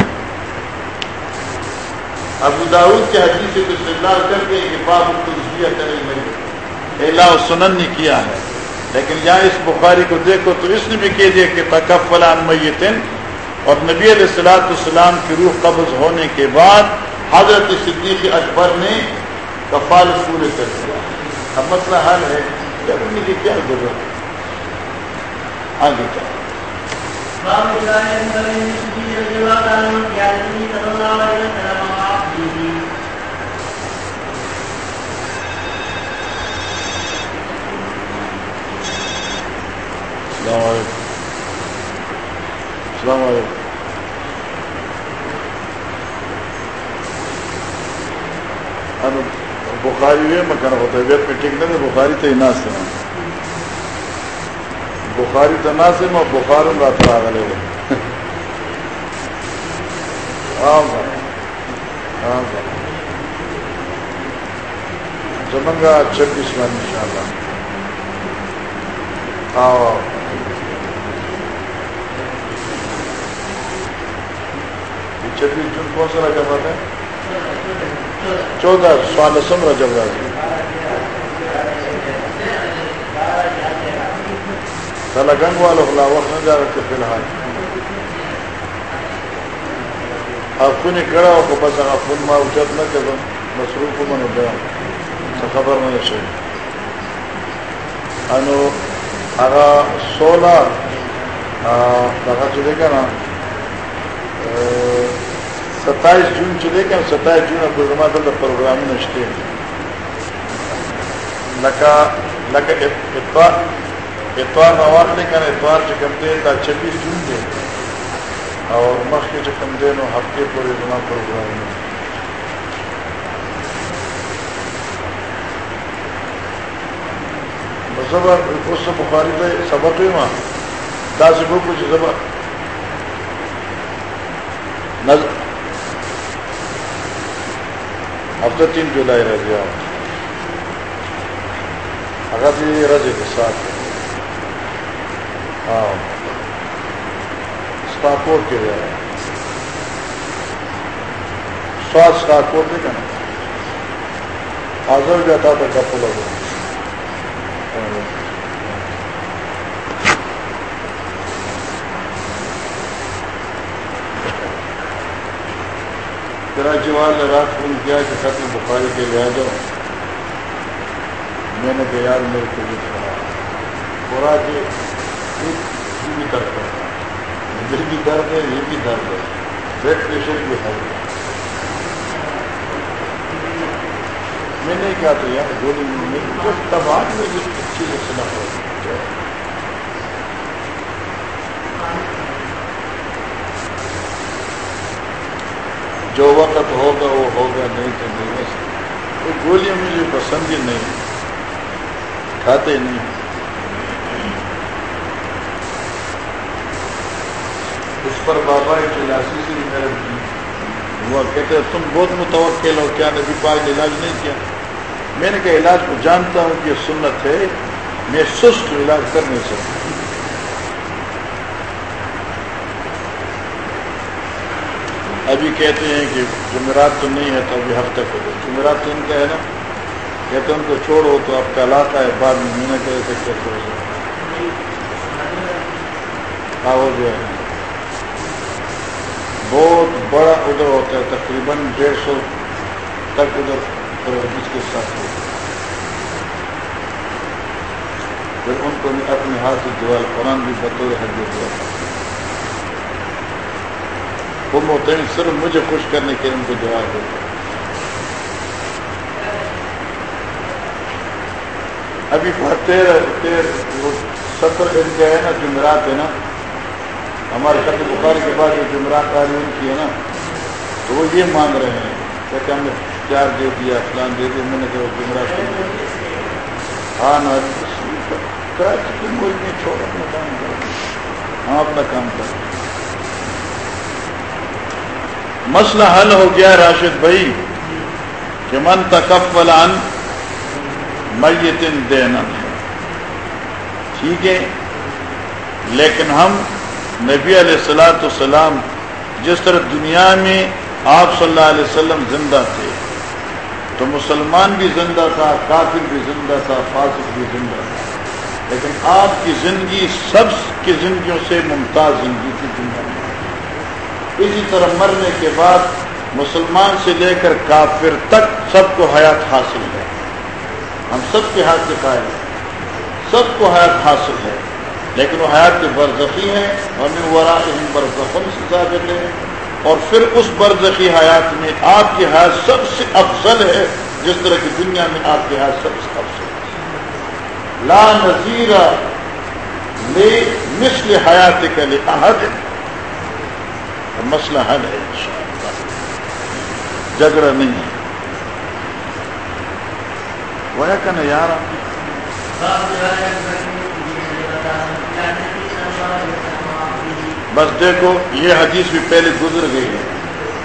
ابو داود کے حدیث سے استدلال کر کے کہ باب کرے میری الا سنن نے کیا ہے۔ لیکن یہاں اس بخاری کو دیکھو تو اس نے بھی کہہ دیا کہ تکفل میتن اور نبی علیہ السلاۃ السلام کی روح قبض ہونے کے بعد حضرت صدیق اکبر نے کفال پورے کر دیا۔ اب مسئلہ حل ہے۔ کرنے کی کیا ضرورت ہے؟ آگے چل السلام علیکم السلام علیکم بخاری وی مکان ہوتا ہے ویب میٹنگ میں بخاری تو نہ سے بخاری تو نہ سے میں بخار ہوں رات آ گلے ہاں ہاں زمنگا چھبیس میں ان شاء اللہ چھبیس جون کون سا رجب آتا ہے؟ چودہ سوالسم رجب راجی گنگ والوں خلا وقت نہ جا رہے فی الحال۔ افن کڑا ہو بس افن ما اچت نہ کہ مصروف کو من ہوتا خبر نہیں سے انو اگا سولہ دکھا چلے گا نا۔ ستائیس جون چلے گا ستائیس جون پروگرام دل پروگرام نشتے لکا لکا اتوار اتوار نہ واخلے کنا اتوار چې کوم دی دا 26 جون دی او مخکې چې کوم دی نو هفته پورې زما پروګرام دی زبر اوس بخاری ته سبق ما دا سبق چې زبر نظر اب تو تین جولائی رہ گیا اگر بھی دې کے ساتھ ہاں اسٹاکوٹ کے رہا ہے سواد اسٹاکوٹ نہیں نا حاضر جاتا تھا کپ لگ کراچی رات فون کیا کہ ختم بخاری کے لے آ جاؤ۔ میں نے کہا، یار، میرے کو بھی سنا پورا کے بھی درد ہے۔ دل بھی درد ہے، یہ بھی درد ہے۔ بلڈ پریشر بھی ہے۔ میں نے کہا تو یار، گولی میں جب تب آج میں یہ اچھی سے سنا ہو جو وقت ہوگا وہ ہوگا، نہیں تو نہیں وہ گولیاں مجھے پسند ہی نہیں۔ کھاتے نہیں۔ اس پر بابا کلاسی سے میرا ہوا کہتے تم بہت متوقع ہو، کیا نبی پاک نے علاج نہیں کیا؟ میں نے کہا، علاج کو جانتا ہوں کہ یہ سنت ہے۔ میں سست علاج کر نہیں سکتا ابھی کہتے ہیں کہ جمعرات تو نہیں ہے تو ابھی ہفتہ کو دو۔ جمعرات تو ان کا ہے نا؟ کہتے ہیں ان کو چھوڑو تو آپ کا علاقہ ہے، بعد میں میں نے کہتے کیسے ہو ہاں وہ جو ہے۔ بہت بڑا ادھر ہوتا ہے، تقریباً ڈیڑھ سو تک ادھر پرویز کے ساتھ ہوتا ہے۔ پھر ان کو اپنے ہاتھ سے دعا، قرآن بھی بطور حد دیا وہ محتم صرف مجھے خوش کرنے کے لیے ان کو دعا دیتا ابھی تیرہ تیر ستر دن کا ہے نا، جمعرات ہے نا۔ ہمارے خط بخاری کے بعد جو جمعرات تعلیم کی ہے نا، تو وہ یہ مانگ رہے ہیں۔ کہتے ہم نے پیار دے دیا، فلان دے دیا، میں نے کہا جمعرات ہاں نا، کراچی کی ملک چھوڑ اپنا کام کر ہاں اپنا کام کر مسئلہ حل ہو گیا راشد بھائی کہ من تکفل ان میتن دینا۔ ٹھیک ہے۔ لیکن ہم نبی علیہ السلاۃ السلام جس طرح دنیا میں آپ صلی اللہ علیہ وسلم زندہ تھے، تو مسلمان بھی زندہ تھا، کافر بھی زندہ تھا، فاسق بھی زندہ تھا۔ لیکن آپ کی زندگی سب کی زندگیوں سے ممتاز زندگی تھی، دنیا اسی طرح مرنے کے بعد مسلمان سے لے کر کافر تک سب کو حیات حاصل ہے۔ ہم سب کے ہاتھ سے قائم سب کو حیات حاصل ہے۔ لیکن وہ حیات کے برزخی ہیں اور ورا ان برزخن سے ثابت ہے۔ اور پھر اس برزخی حیات میں آپ کی حیات سب سے افضل ہے، جس طرح کی دنیا میں آپ کی حیات سب سے افضل ہے۔ لا نظیر مثل حیات کے لیے عہد مسئلہ حل ہے جھگڑا نہیں ہے۔ وہ کہنا یار بس دیکھو، یہ حدیث بھی پہلے گزر گئی ہے۔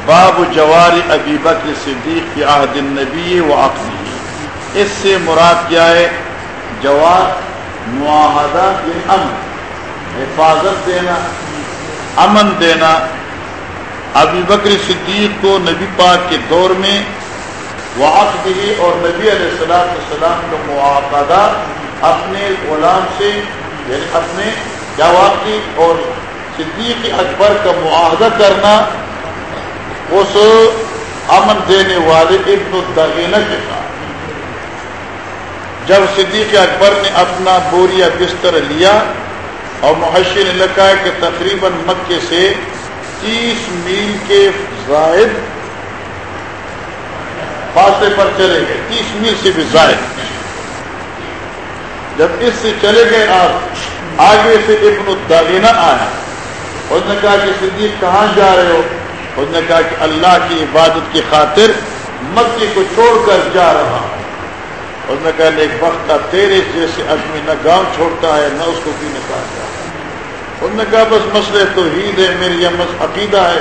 باب جواری ابی بکر صدیق کی عہد النبی و عقلی اس سے مراد کیا ہے؟ جواب معاہدہ امن حفاظت دینا، امن دینا۔ ابھی بکر صدیق کو نبی پاک کے دور میں وقت دی اور نبی علیہ السلام السلام کا معاہدہ اپنے غلام سے یعنی اپنے جواقی اور صدیق اکبر کا معاہدہ کرنا اس امن دینے والے ابن الدینہ کے ساتھ۔ جب صدیق اکبر نے اپنا بوریا بستر لیا اور محشر نے لکھا کہ تقریباً مکے سے تیس میل کے زائد فاصلے پر چلے گئے، تیس میل سے بھی زائد۔ جب اس سے چلے گئے آپ آگے سے ابن الدینہ آیا۔ اس نے کہا کہ صدیق، کہاں جا رہے ہو؟ اس نے کہا کہ اللہ کی عبادت کی خاطر مکی کو چھوڑ کر جا رہا ہوں۔ اس نے کہا ایک وقت کا تیرے جیسے آدمی نہ گاؤں چھوڑتا ہے، نہ اس کو بھی نکالتا ہے اس نے کہا، بس مسئلے تو عید ہے میری یہ عقیدہ ہے.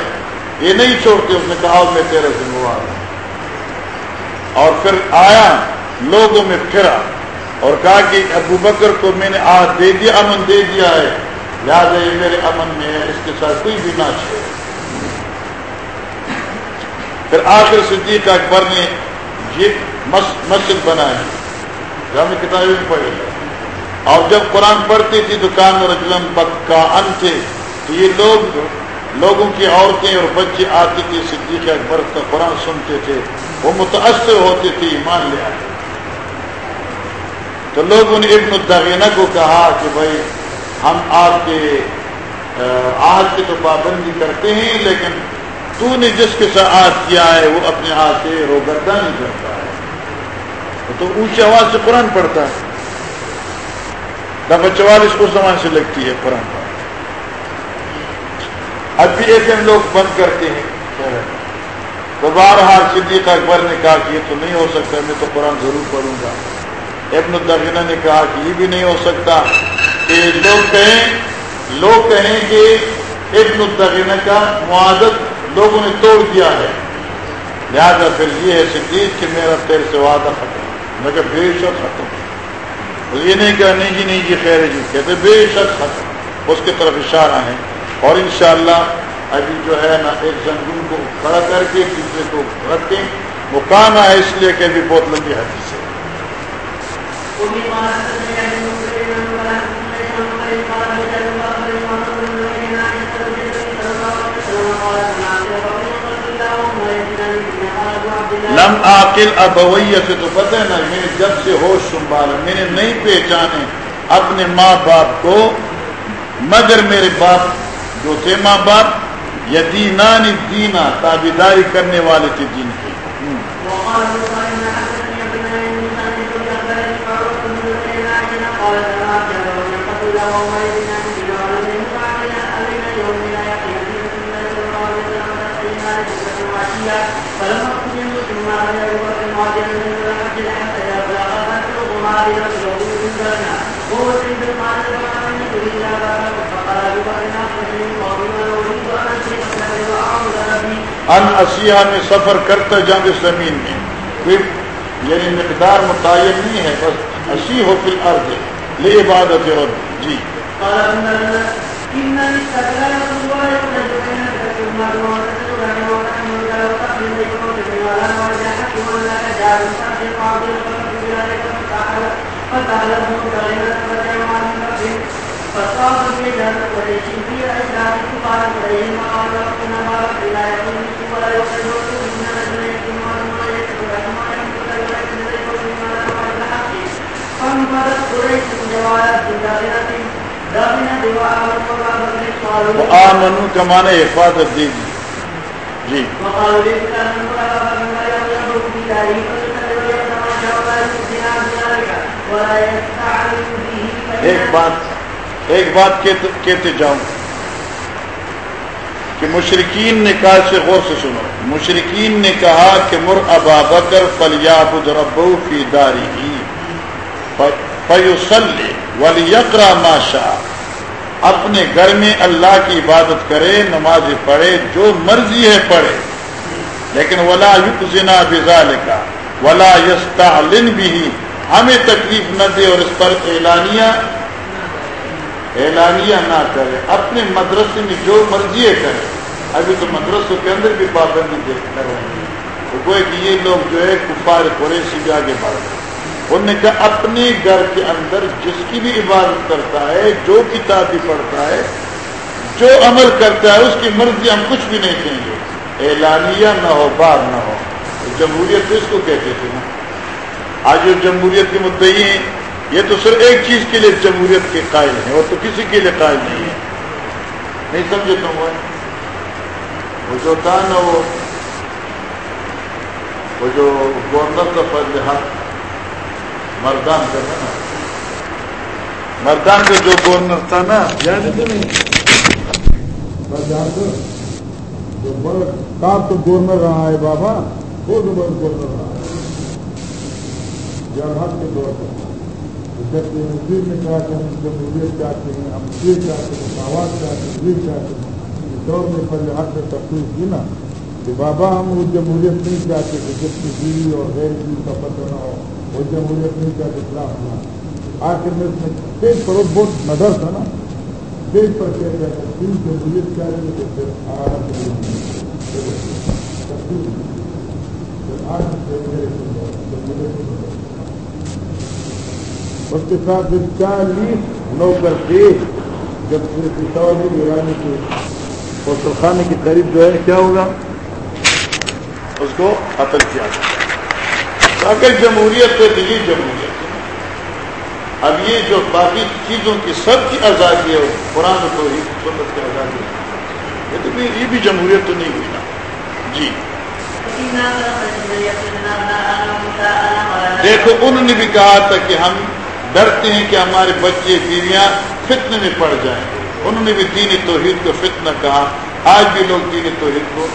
یہ نہیں چھوڑتے، اس نے کہا میں تیرا ذمہ وار ہوں. اور پھر آیا، لوگوں میں پھرا اور کہا کہ ابو بکر کو میں نے آج دے دیا، امن دے دیا ہے۔ یاد ہے یہ میرے امن میں ہے، اس کے ساتھ کوئی بھی نہ چھوڑے۔ پھر آخر صدیق اکبر نے یہ مسجد بنائی۔ ہمیں کتابیں پڑھی۔ اور جب قرآن پڑھتی تھی دکان اور اجلم پکا ان تھے۔ تو یہ لوگ، لوگوں کی عورتیں اور بچے آتی تھی صدیق اکبر کا قرآن سنتے تھے۔ وہ متاثر ہوتے تھے، ایمان لے آتے تو لوگوں نے ابن الدینہ کو کہا کہ بھائی، ہم آپ کے آج کی تو پابندی کرتے ہیں، لیکن تو نے جس کے ساتھ آج کیا ہے، وہ اپنے ہاتھ سے روگردہ نہیں کرتا ہے۔ تو اونچی آواز سے قرآن پڑھتا ہے۔ دفعہ چوالیس اس زمان سے لگتی ہے قرآن اب بھی ایسے ہم لوگ بند کرتے ہیں. تو بار ہار صدیق اکبر نے کہا کہ یہ تو نہیں ہو سکتا، میں تو قرآن ضرور پڑھوں گا۔ ابن الدینہ نے کہا کہ یہ بھی نہیں ہو سکتا۔ کہ لوگ کہیں لوگ کہیں کہ ابن الدینہ کا معادت لوگوں نے توڑ دیا ہے۔ لہٰذا پھر یہ ہے صدیق کہ میرا تیرے سے وعدہ ختم۔ میں کہ بے شک ختم۔ یہ نہیں کہا نہیں جی نہیں جی خیر جی کہتے بے شک ختم اس کی طرف اشارہ ہے اور انشاءاللہ ابھی جو ہے نا، ایک زنگون کو کھڑا کر کے دوسرے کو رکھیں۔ وہ کام ہے اس لیے کہ ابھی بہت لمبی حدیث ہے۔ لم عاقل ابویہ سے تو پتہ ہے نا میں نے جب سے ہوش سنبھالا، میں نے نہیں پہچانے اپنے ماں باپ کو، مگر میرے باپ جو تھے ماں باپ، یدینان دینا تابیداری کرنے والے تھے دین کے۔ ان اسیہ میں سفر کرتا جنگ زمین میں۔ کوئی یعنی مقدار متعین نہیں ہے، بس اسی ہو فی الارض۔ لے عبادت اور جی۔ آمنو کمانے حفاظت دی جی۔ ایک بات۔ ایک بات کہتے جاؤں کہ مشرقین نے کہا سے غور سے سنو مشرقین نے کہا کہ مر ابا بکر فلیاب ربو فی داری ہی فیوسلی ولی ماشا اپنے گھر میں اللہ کی عبادت کرے، نماز پڑھے، جو مرضی ہے پڑھے، لیکن ولا یق زنا بزال کا ولا یستعلن بھی ہمیں تکلیف نہ دے اور اس پر اعلانیہ اعلانیہ نہ کرے، اپنے مدرسے میں جو مرضی کرے۔ ابھی تو مدرسوں کے اندر بھی پابندی دے کر رہے ہیں کہ یہ لوگ جو ہے کفار قریشی بھی آگے بڑھ گئے انہوں نے کہا، اپنے گھر کے اندر جس کی بھی عبادت کرتا ہے، جو کتاب بھی پڑھتا ہے، جو عمل کرتا ہے، اس کی مرضی ہم کچھ بھی نہیں دیں گے۔ اعلانیہ نہ ہو، بار نہ ہو۔ جمہوریت تو اس کو کہتے تھے نا۔ آج جو جمہوریت کے مدعی ہیں یہ تو صرف ایک چیز کے لیے جمہوریت کے قائل ہیں، اور تو کسی کے لیے قائل نہیں ہے نہیں سمجھے تم وہ؟ جو تھا نا وہ وہ جو گورنر کا فرض حق ہاں، مردان کا تھا نا۔ مردان کا جو گورنر تھا نا، یاد تو نہیں کام تو گورنر رہا ہے بابا، وہ تو بڑا گورنر رہا ہے۔ جرحت کے دور پر۔ جب نظیر نے کہا کہ ہم جمہوریت چاہتے ہیں، ہم یہ چاہتے ہیں مساوات چاہتے ہیں یہ چاہتے ہیں دور میں پہلے حق میں تفصیل کی نا، کہ بابا ہم وہ جمہوریت نہیں چاہتے کہ جب کی بیوی اور غیر بیوی کا پتہ نہ ہو، وہ جمہوریت نہیں چاہتے خلاف نہ آخر میں اس میں تیز پر بہت نظر تھا نا تیز پر کہہ رہا تھا، تین جمہوریت چاہیے تو پھر آرام اس کے ساتھ جب چالیس نوکر تھے جب پورے پشاور میں گرانے کے اور خانے کے قریب جو ہے، کیا ہوگا؟ اس کو قتل کیا۔ جائے اگر جمہوریت تو دلی جمہوریت۔ اب یہ جو باقی چیزوں کی سب کی آزادی ہے، قرآن کو ہی سنت کی آزادی ہے، یہ تو یہ بھی جمہوریت تو نہیں ہوئی نا۔ جی۔ دیکھو، انہوں نے بھی کہا تھا کہ ہم ڈرتے ہیں کہ ہمارے بچے بیویاں فتنے میں پڑ جائیں۔ انہوں نے بھی دین توحید کو فتنہ کہا۔ آج بھی لوگ دین توحید کو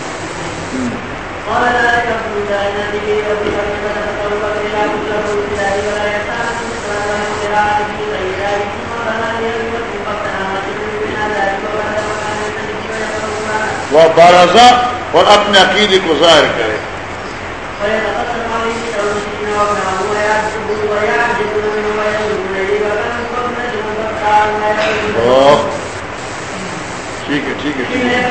وہ بارازہ اور اپنے عقیدے کو ظاہر کرے۔ ٹھیک ہے ٹھیک ہے ٹھیک ہے۔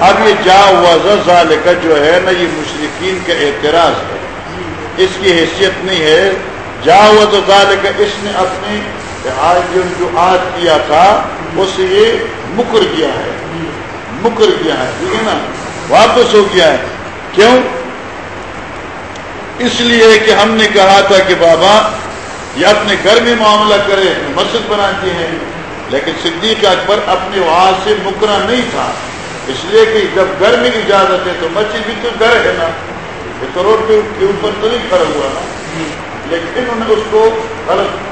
اب یہ جا ہوا کا جو ہے نا، یہ مشرقین کا اعتراض ہے۔ اس کی حیثیت نہیں ہے۔ جا ہوا تو ظال کا اس نے اپنے آج جو آج کیا تھا اس یہ مکر کیا ہے۔ مکر کیا ہے، ٹھیک ہے نا؟ واپس ہو گیا ہے۔ کیوں؟ اس لیے کہ ہم نے کہا تھا کہ بابا، یہ اپنے گھر میں معاملہ کرے مسجد بناتی ہیں لیکن صدیق اکبر اپنے وہاں سے مکرا نہیں تھا۔ اس لیے کہ جب گھر میں اجازت ہے تو مسجد بھی تو گھر ہے نا۔ یہ کروڑ کے اوپر تو نہیں کھڑا ہوا۔ نا لیکن انہوں نے اس کو غلط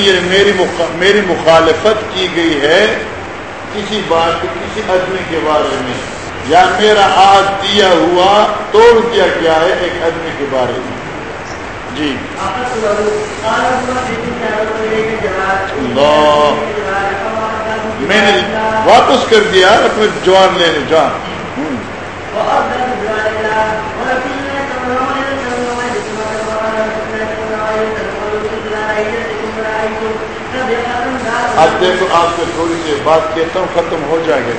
یعنی میری میری مخالفت کی گئی ہے کسی بات، کسی آدمی کے بارے میں۔ یا میرا ہاتھ دیا ہوا، توڑ دیا گیا ہے ایک آدمی کے بارے میں۔ جی۔ میں نے واپس کر دیا اپنے جوان لینے جان اب دیکھو آپ کو تھوڑی سی بات کہتا ہوں، ختم ہو جائے گا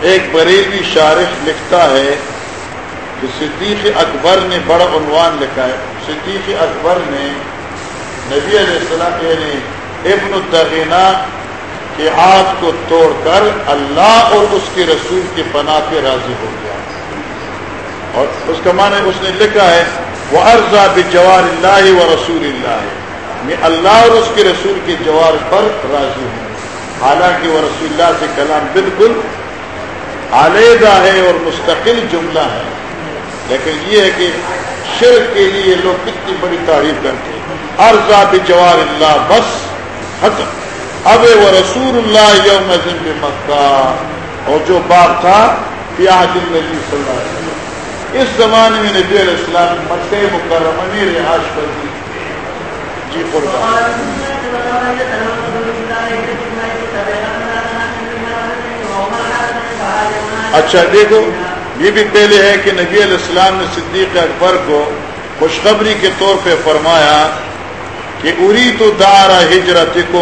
ایک بریلوی شارف لکھتا ہے کہ صدیق اکبر نے بڑا عنوان لکھا ہے۔ صدیق اکبر نے نبی علیہ السلام یعنی ابن الدغینہ کہ ہاتھ کو توڑ کر اللہ اور اس کے رسول کے پناہ پہ راضی ہو گیا۔ اور اس کا معنی اس نے لکھا ہے وہ ارزا بجوار اللہ و رسول اللہ میں اللہ اور اس کے رسول کے جوار پر راضی ہوں۔ حالانکہ وہ رسول اللہ سے کلام بالکل علیحدہ ہے اور مستقل جملہ ہے۔ لیکن یہ ہے کہ شرک کے لیے لوگ کتنی بڑی تعریف کرتے ہیں۔ ارزا بجوار اللہ، بس ختم۔ اب وہ رسول اللہ یوم مکہ اور جو بات تھا پیاج نبی صلی اللہ علیہ وسلم۔ اس زمانے میں نبی علیہ السلام مکہ مکرمہ میں رہائش کر دی جی قربان۔ اچھا دیکھو، یہ بھی پہلے ہے کہ نبی علیہ السلام نے صدیق اکبر کو خوشخبری کے طور پہ فرمایا کہ اری تو دارا ہجرت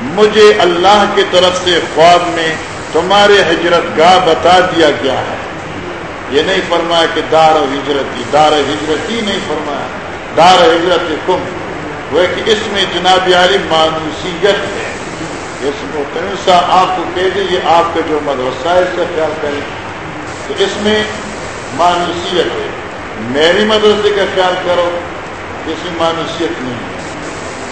مجھے اللہ کی طرف سے خواب میں تمہارے ہجرت گاہ بتا دیا گیا ہے۔ یہ نہیں فرمایا کہ دار ہجرتی دار ہجرتی نہیں فرمایا۔ دار ہجرت کم وہ کہ اس میں جناب علی مانوسیت ہے۔ اس میں آپ کو کہہ دیں، یہ آپ کا جو مدرسہ ہے، اس کا خیال کریں۔ تو اس میں مانوسیت ہے۔ میری مدرسے کا خیال کرو، اس میں مانوسیت نہیں ہے۔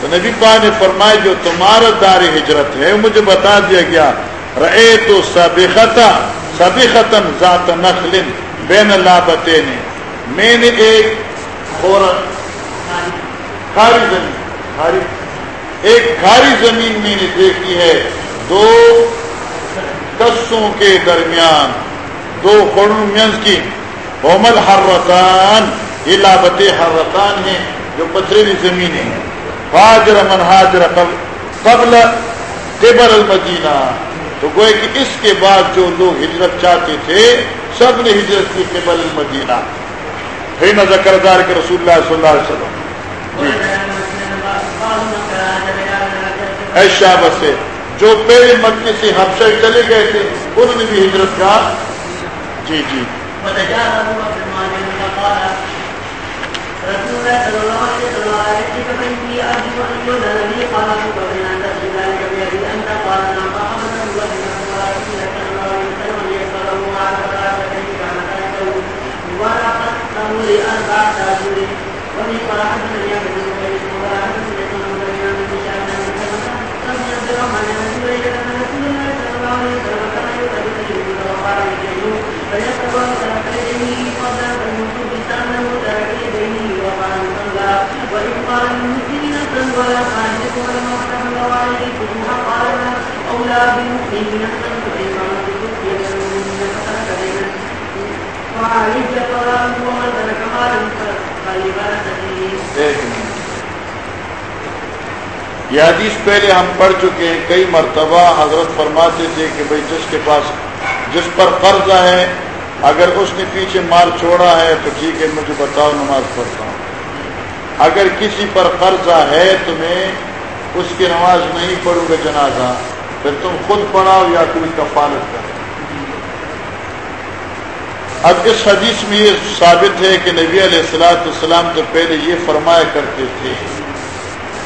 تو نبی پا نے فرمایا، جو تمہارا دار ہجرت ہے مجھے بتا دیا گیا۔ رے تو سب ختم سبھی ختم ذات نخل بین لابتے نے میں نے ایک کھاری زمین کھاری ایک کھاری زمین میں نے دیکھی ہے، دو کسوں کے درمیان، دو خڑوں کی۔ اومل ہر رتان یہ لابت ہر رتان ہے جو پتھریلی زمینیں ہیں۔ حاجر من حاجر قبل قبل المدینہ۔ تو گوئے کہ اس کے بعد جو لوگ ہجرت چاہتے تھے، سب نے ہجرت کی قبل المدینہ۔ پھر نہ ذکر دار کے رسول اللہ صلی اللہ علیہ وسلم۔ ایشا بسے، جو پہلے مکے سے حبشہ چلے گئے تھے انہوں نے بھی ہجرت کا۔ جی جی۔ رسول الله صلى الله عليه وسلم عليك فإني أرجو أن يؤذن لي قال أبو بكر أن تسجد ذلك بيدي أنت قال نعم فأخذ الله من رسول الله صلى الله عليه وسلم ليسره على ثلاثة كيف كان ذلك وراقته لأربع أشهر وفي قراءة من يعمل بغير وراء من يكون مدرنا من شأن من كما لم يبدأ من يمسك إلى أن رسول الله صلى الله عليه وسلم كان يؤتى بتجربه وقال يجيبه فيتبع ذلك يديه قبل أن يكون بسانه ذلك يديه وقال صلى وإن قال المسلمين ولا ولا عليه قال أولى بالمسلمين فإن فترك وعليك ومن ترك مالا یہ حدیث پہلے ہم پڑھ چکے ہیں، کئی مرتبہ حضرت فرماتے تھے کہ بھائی جس کے پاس جس پر قرضہ ہے، اگر اس نے پیچھے مال چھوڑا ہے تو ٹھیک ہے، مجھے بتاؤ نماز پڑھتا ہوں۔ اگر کسی پر قرضہ ہے تو میں اس کی نماز نہیں پڑھوں گا جنازہ، پھر تم خود پڑھاؤ یا کوئی کفالت کرو۔ اب اس حدیث میں یہ ثابت ہے کہ نبی علیہ السلاۃ السلام تو پہلے یہ فرمایا کرتے تھے۔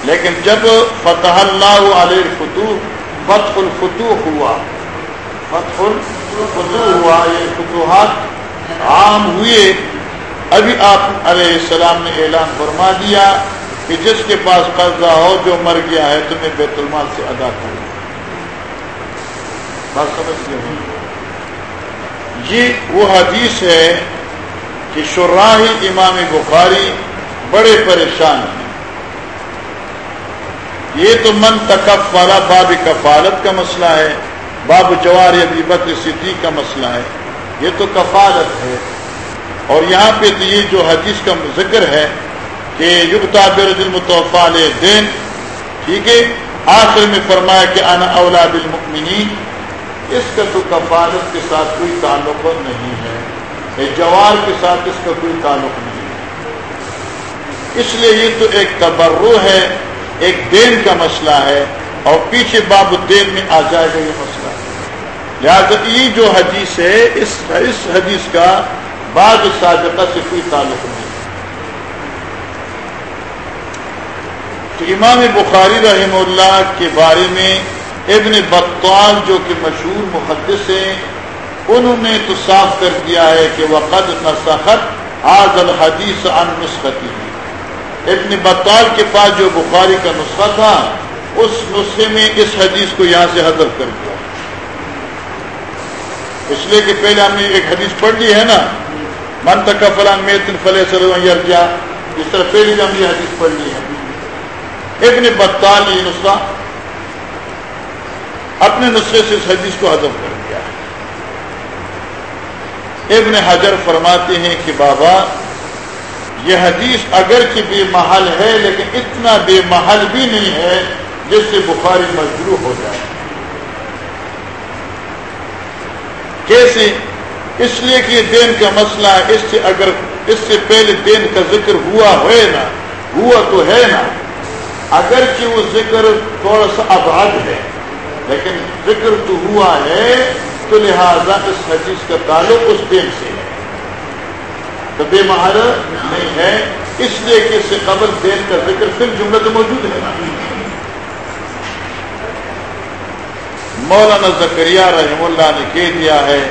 لیکن جب فتح اللہ علیہ الفتوح، فتح الفتوح ہوا۔ فتح الفتوح ہوا، یہ فتوحات عام ہوئے۔ ابھی آپ علیہ السلام نے اعلان فرما دیا کہ جس کے پاس قرضہ ہو جو مر گیا ہے تمہیں بیت المال سے ادا کرو۔ بات سمجھ گئے یہ وہ حدیث ہے کہ شراہی امام بخاری بڑے پریشان ہیں۔ یہ تو من تکف والا باب کفالت کا مسئلہ ہے، باب جوار ابی بکر صدیق کا مسئلہ ہے۔ یہ تو کفالت ہے۔ اور یہاں پہ تو یہ جو حدیث کا ذکر ہے کہ یگتا برد المتوفا علیہ دین ٹھیک ہے؟ آخر میں فرمایا کہ انا اولاد المؤمنین اس کا تو کفالت کے ساتھ کوئی تعلق نہیں ہے۔ جوار کے ساتھ اس کا کوئی تعلق نہیں ہے۔ اس لیے یہ تو ایک تبرو ہے، ایک دین کا مسئلہ ہے، اور پیچھے باب الدین میں آ جائے گا یہ مسئلہ۔ لہٰذا یہ جو حدیث ہے اس حدیث کا بعض سابقہ سے کوئی تعلق نہیں۔ تو امام بخاری رحم اللہ کے بارے میں ابن بطال جو کہ مشہور محدث ہیں، انہوں نے تو صاف کر دیا ہے کہ وقد نسخت حاض الحدیث عن نسختی ابن بطال کے پاس جو بخاری کا نسخہ تھا، اس نسخے میں اس حدیث کو یہاں سے حضر کر دیا۔ اس لیے کہ پہلے ہم نے ایک حدیث پڑھ لی ہے نا من تک فلان میتن فلے سرجا اس طرح پہلے ہم یہ حدیث پڑھ لی ہے. ابن بطال یہ نسخہ اپنے نسخے سے اس حدیث کو حضم کر دیا ابن حجر فرماتے ہیں کہ بابا، یہ حدیث اگر کہ بے محل ہے، لیکن اتنا بے محل بھی نہیں ہے جس سے بخاری مجرو ہو جائے. کیسے؟ اس لیے کہ یہ دین کا مسئلہ ہے، اس سے اگر اس سے پہلے دین کا ذکر ہوا ہے نا، ہوا تو ہے نا۔ اگر کہ وہ ذکر تھوڑا سا آباد ہے، لیکن ذکر تو ہوا ہے، تو لہذا اس حدیث کا تعلق اس دین سے ہے۔ تو بے محر نہیں ہے، اس لیے کہ اس سے قبل دین کا ذکر پھر جملہ تو موجود ہے۔ نا مولانا زکریہ رحم اللہ نے کہہ دیا ہے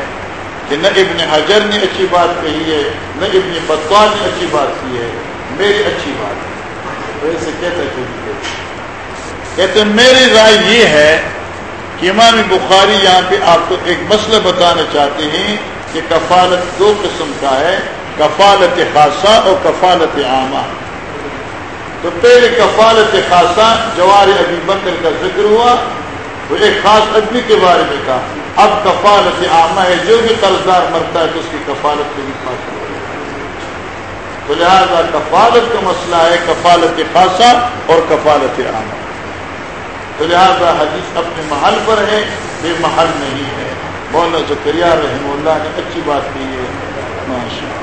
کہ نہ ابن حجر نے اچھی بات کہی ہے، نہ ابن بطوان نے اچھی بات کی ہے۔ میری اچھی بات ہے۔ تو اسے کہتے میری رائے یہ ہے کہ امام بخاری یہاں پہ آپ کو ایک مسئلہ بتانا چاہتے ہیں کہ کفالت دو قسم کا ہے، کفالت خاصہ اور کفالت عامہ۔ تو پہلے کفالت خاصہ جوار ابھی بکر کا ذکر ہوا، وہ ایک خاص آدمی کے بارے میں کہا۔ اب کفالت عامہ ہے، جو بھی قرض دار مرتا ہے تو اس کی کفالت کو بھی خاص تو لہٰذا کفالت کا مسئلہ ہے، کفالت خاصہ اور کفالت عامہ۔ تو لہٰذا حدیث اپنے محل پر ہے، بے محل نہیں ہے۔ مولانا زکریہ رحم اللہ نے اچھی بات کی ہے۔ ماشاء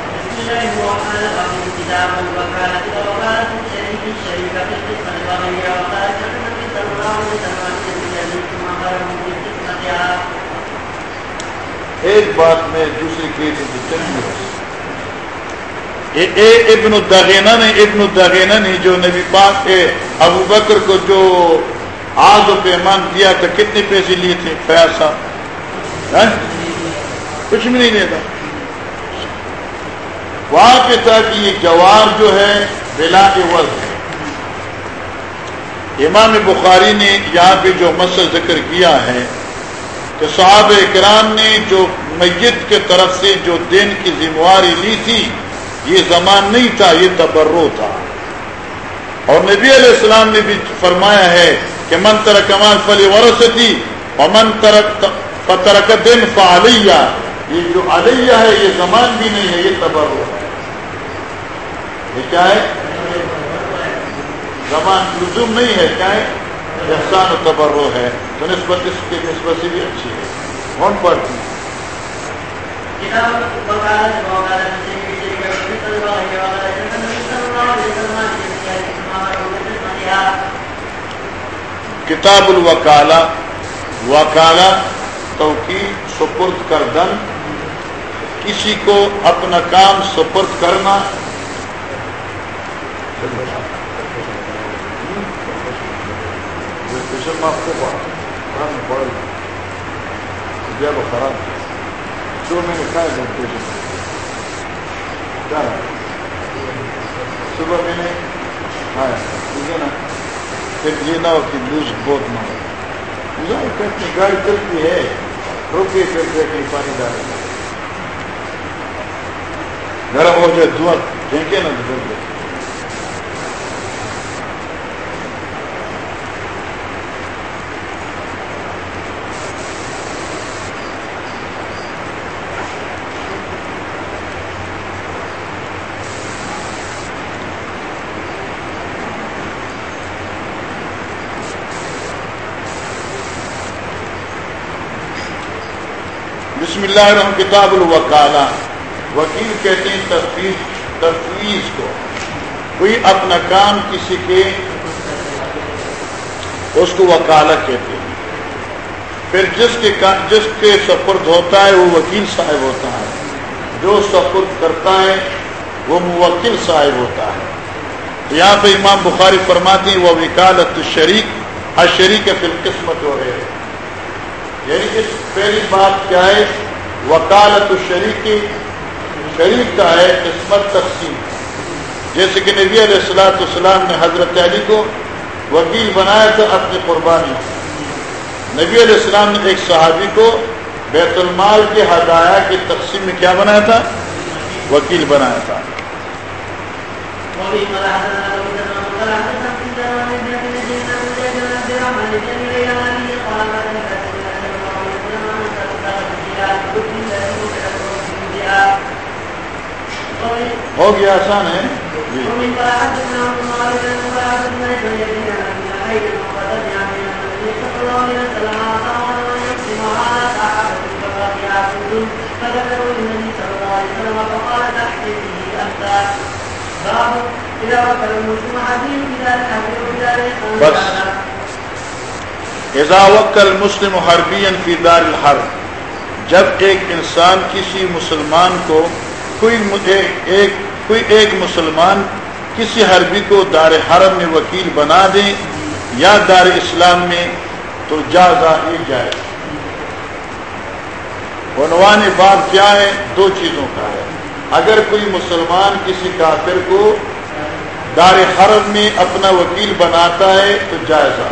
ایک بات میں دوسری اے ابن الدغینہ نے ابن الدغینہ نے جو نبی پاک کے ابو بکر کو جو آج و پیمان دیا تھا، کتنے پیسے لیے تھے؟ فیاض صاحب۔ ہاں؟ کچھ بھی نہیں دیتا۔ وہاں پہ تھا کہ یہ جوار جو ہے، بلا کے وز امام بخاری نے یہاں پہ جو مسئلہ ذکر کیا ہے کہ صحابہ اکرام نے جو میت کے طرف سے جو دین کی ذمہ داری لی تھی، یہ زمان نہیں تھا، یہ تبرو تھا۔ اور نبی علیہ السلام نے بھی فرمایا ہے کہ من تر کمال فلی ورثتی اور من ترک دن فعلیہ۔ یہ جو علیہ ہے، یہ زمان بھی نہیں ہے، یہ تبرو ہے۔ یہ کیا ہے؟ زمان لزوم نہیں ہے، کیا ہے؟ احسان و تبرو ہے تو نسبت اس کی نسبت سے بھی اچھی ہے۔ کون پڑھتی کتاب الوکالا وکالا توقی سپرد کردن۔ کسی کو اپنا کام سپرد کرنا۔ خراب جو میں نے کہا صبح میں نے کھایا ٹھیک ہے نا پھر یہ نہ ہو کہ لوز بہت نہ ہو۔ گاڑی چلتی ہے، روکے پھر جا پانی ڈالے گرم ہو جائے دھواں پھینکے نا تو بسم اللہ الرحمن کتاب الوکالا وکیل کہتے ہیں تفویض تفویض کو۔ کوئی اپنا کام کسی کے اس کو وکالا کہتے ہیں۔ پھر جس کے جس کے سپرد ہوتا ہے، وہ وکیل صاحب ہوتا ہے۔ جو سپرد کرتا ہے، وہ موکل صاحب ہوتا ہے۔ یہاں پہ امام بخاری فرماتے ہیں وہ وکالت شریک ہر شریک پھر قسمت ہو رہے ہیں یعنی اس پہلی بات کیا ہے؟ وکالت شریک شریک کا ہے قسمت تقسیم۔ جیسے کہ نبی علیہ السلاۃ السلام نے حضرت علی کو وکیل بنایا تھا اپنی قربانی۔ نبی علیہ السلام نے ایک صحابی کو بیت المال کے ہدایہ کی تقسیم میں کیا بنایا تھا۔ وکیل بنایا تھا۔ ہو گیا آسان ہے؟ جی۔ بس۔ اذا وکل مسلم حربی فی دار الحرب، جب ایک انسان کسی مسلمان کو کوئی مجھے ایک کوئی ایک مسلمان کسی حربی کو دار حرم میں وکیل بنا دیں یا دار اسلام میں تو جازا ہی جائے۔ عنوان بات کیا ہے؟ دو چیزوں کا ہے۔ اگر کوئی مسلمان کسی کافر کو دار حرم میں اپنا وکیل بناتا ہے تو جائزہ۔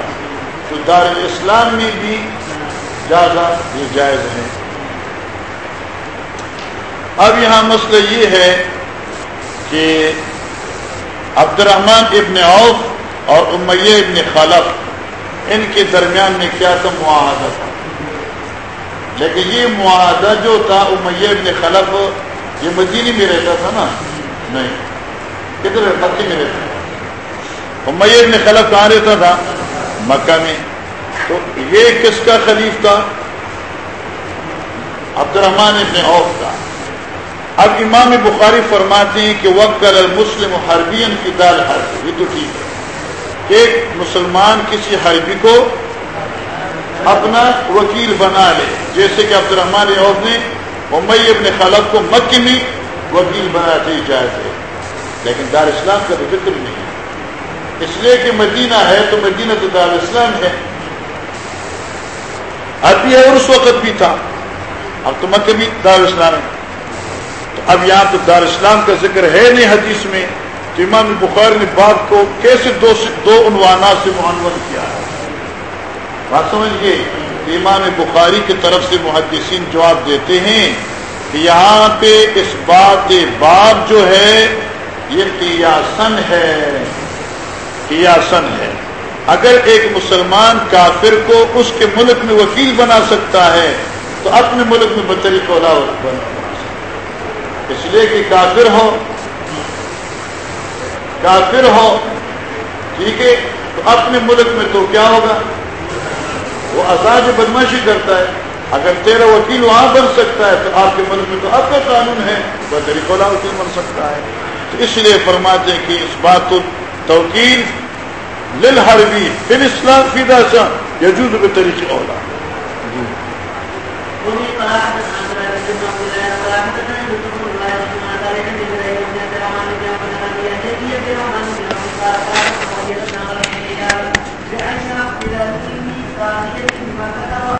تو دار اسلام میں بھی جائزہ یہ جائز ہے۔ اب یہاں مسئلہ یہ ہے کہ عبد الرحمان ابن عوف اور امیہ ابن خلف، ان کے درمیان میں کیا تھا معاہدہ؟ تھا لیکن یہ معاہدہ جو تھا امیہ ابن خلف، یہ مدینی میں رہتا تھا نا؟ نہیں، کدھر مکی میں رہتا تھا؟ امیہ ابن خلف کہاں رہتا تھا؟ مکہ میں۔ تو یہ کس کا خلیف تھا؟ عبد الرحمان ابن عوف کا۔ اب امام بخاری فرماتے ہیں کہ وقت المسلم حربین کی دال حرب یہ تو ٹھیک ہے۔ ایک مسلمان کسی حربی کو اپنا وکیل بنا لے۔ جیسے کہ عبد الرحمان عوف نے ممبئی اپنے خلق کو مکی میں وکیل بنا دی جائے تھے لیکن دار اسلام کا تو ذکر نہیں ہے۔ اس لیے کہ مدینہ ہے تو مدینہ تو دار اسلام ہے۔ اب بھی ہے اور اس وقت بھی تھا۔ اب تو مکہ بھی دار اسلام ہے۔ اب یہاں تو دار اسلام کا ذکر ہے نہیں حدیث میں تو امام بخار نے بات کو کیسے دو دو عنوانات سے معنون کیا ہے۔ بات سمجھ گئے امام بخاری کی طرف سے محدثین جواب دیتے ہیں کہ یہاں پہ اس بات باب جو ہے، یہ قیاسن ہے۔ قیاسن ہے۔ اگر ایک مسلمان کافر کو اس کے ملک میں وکیل بنا سکتا ہے، تو اپنے ملک میں بطری کو بنا اس لیے کہ کافر ہو کافر ہو ٹھیک ہے؟ تو اپنے ملک میں تو کیا ہوگا؟ وہ آزاد بدماشی کرتا ہے۔ اگر تیرا وکیل وہاں بن سکتا ہے تو آپ کے ملک میں تو آپ کا قانون ہے۔ بطری کو وکیل بن سکتا ہے۔ تو اس لیے فرماتے ہیں کہ اس بات کو توکیل للحربی فی الاسلام فی داسا یجوز بطریق اولا۔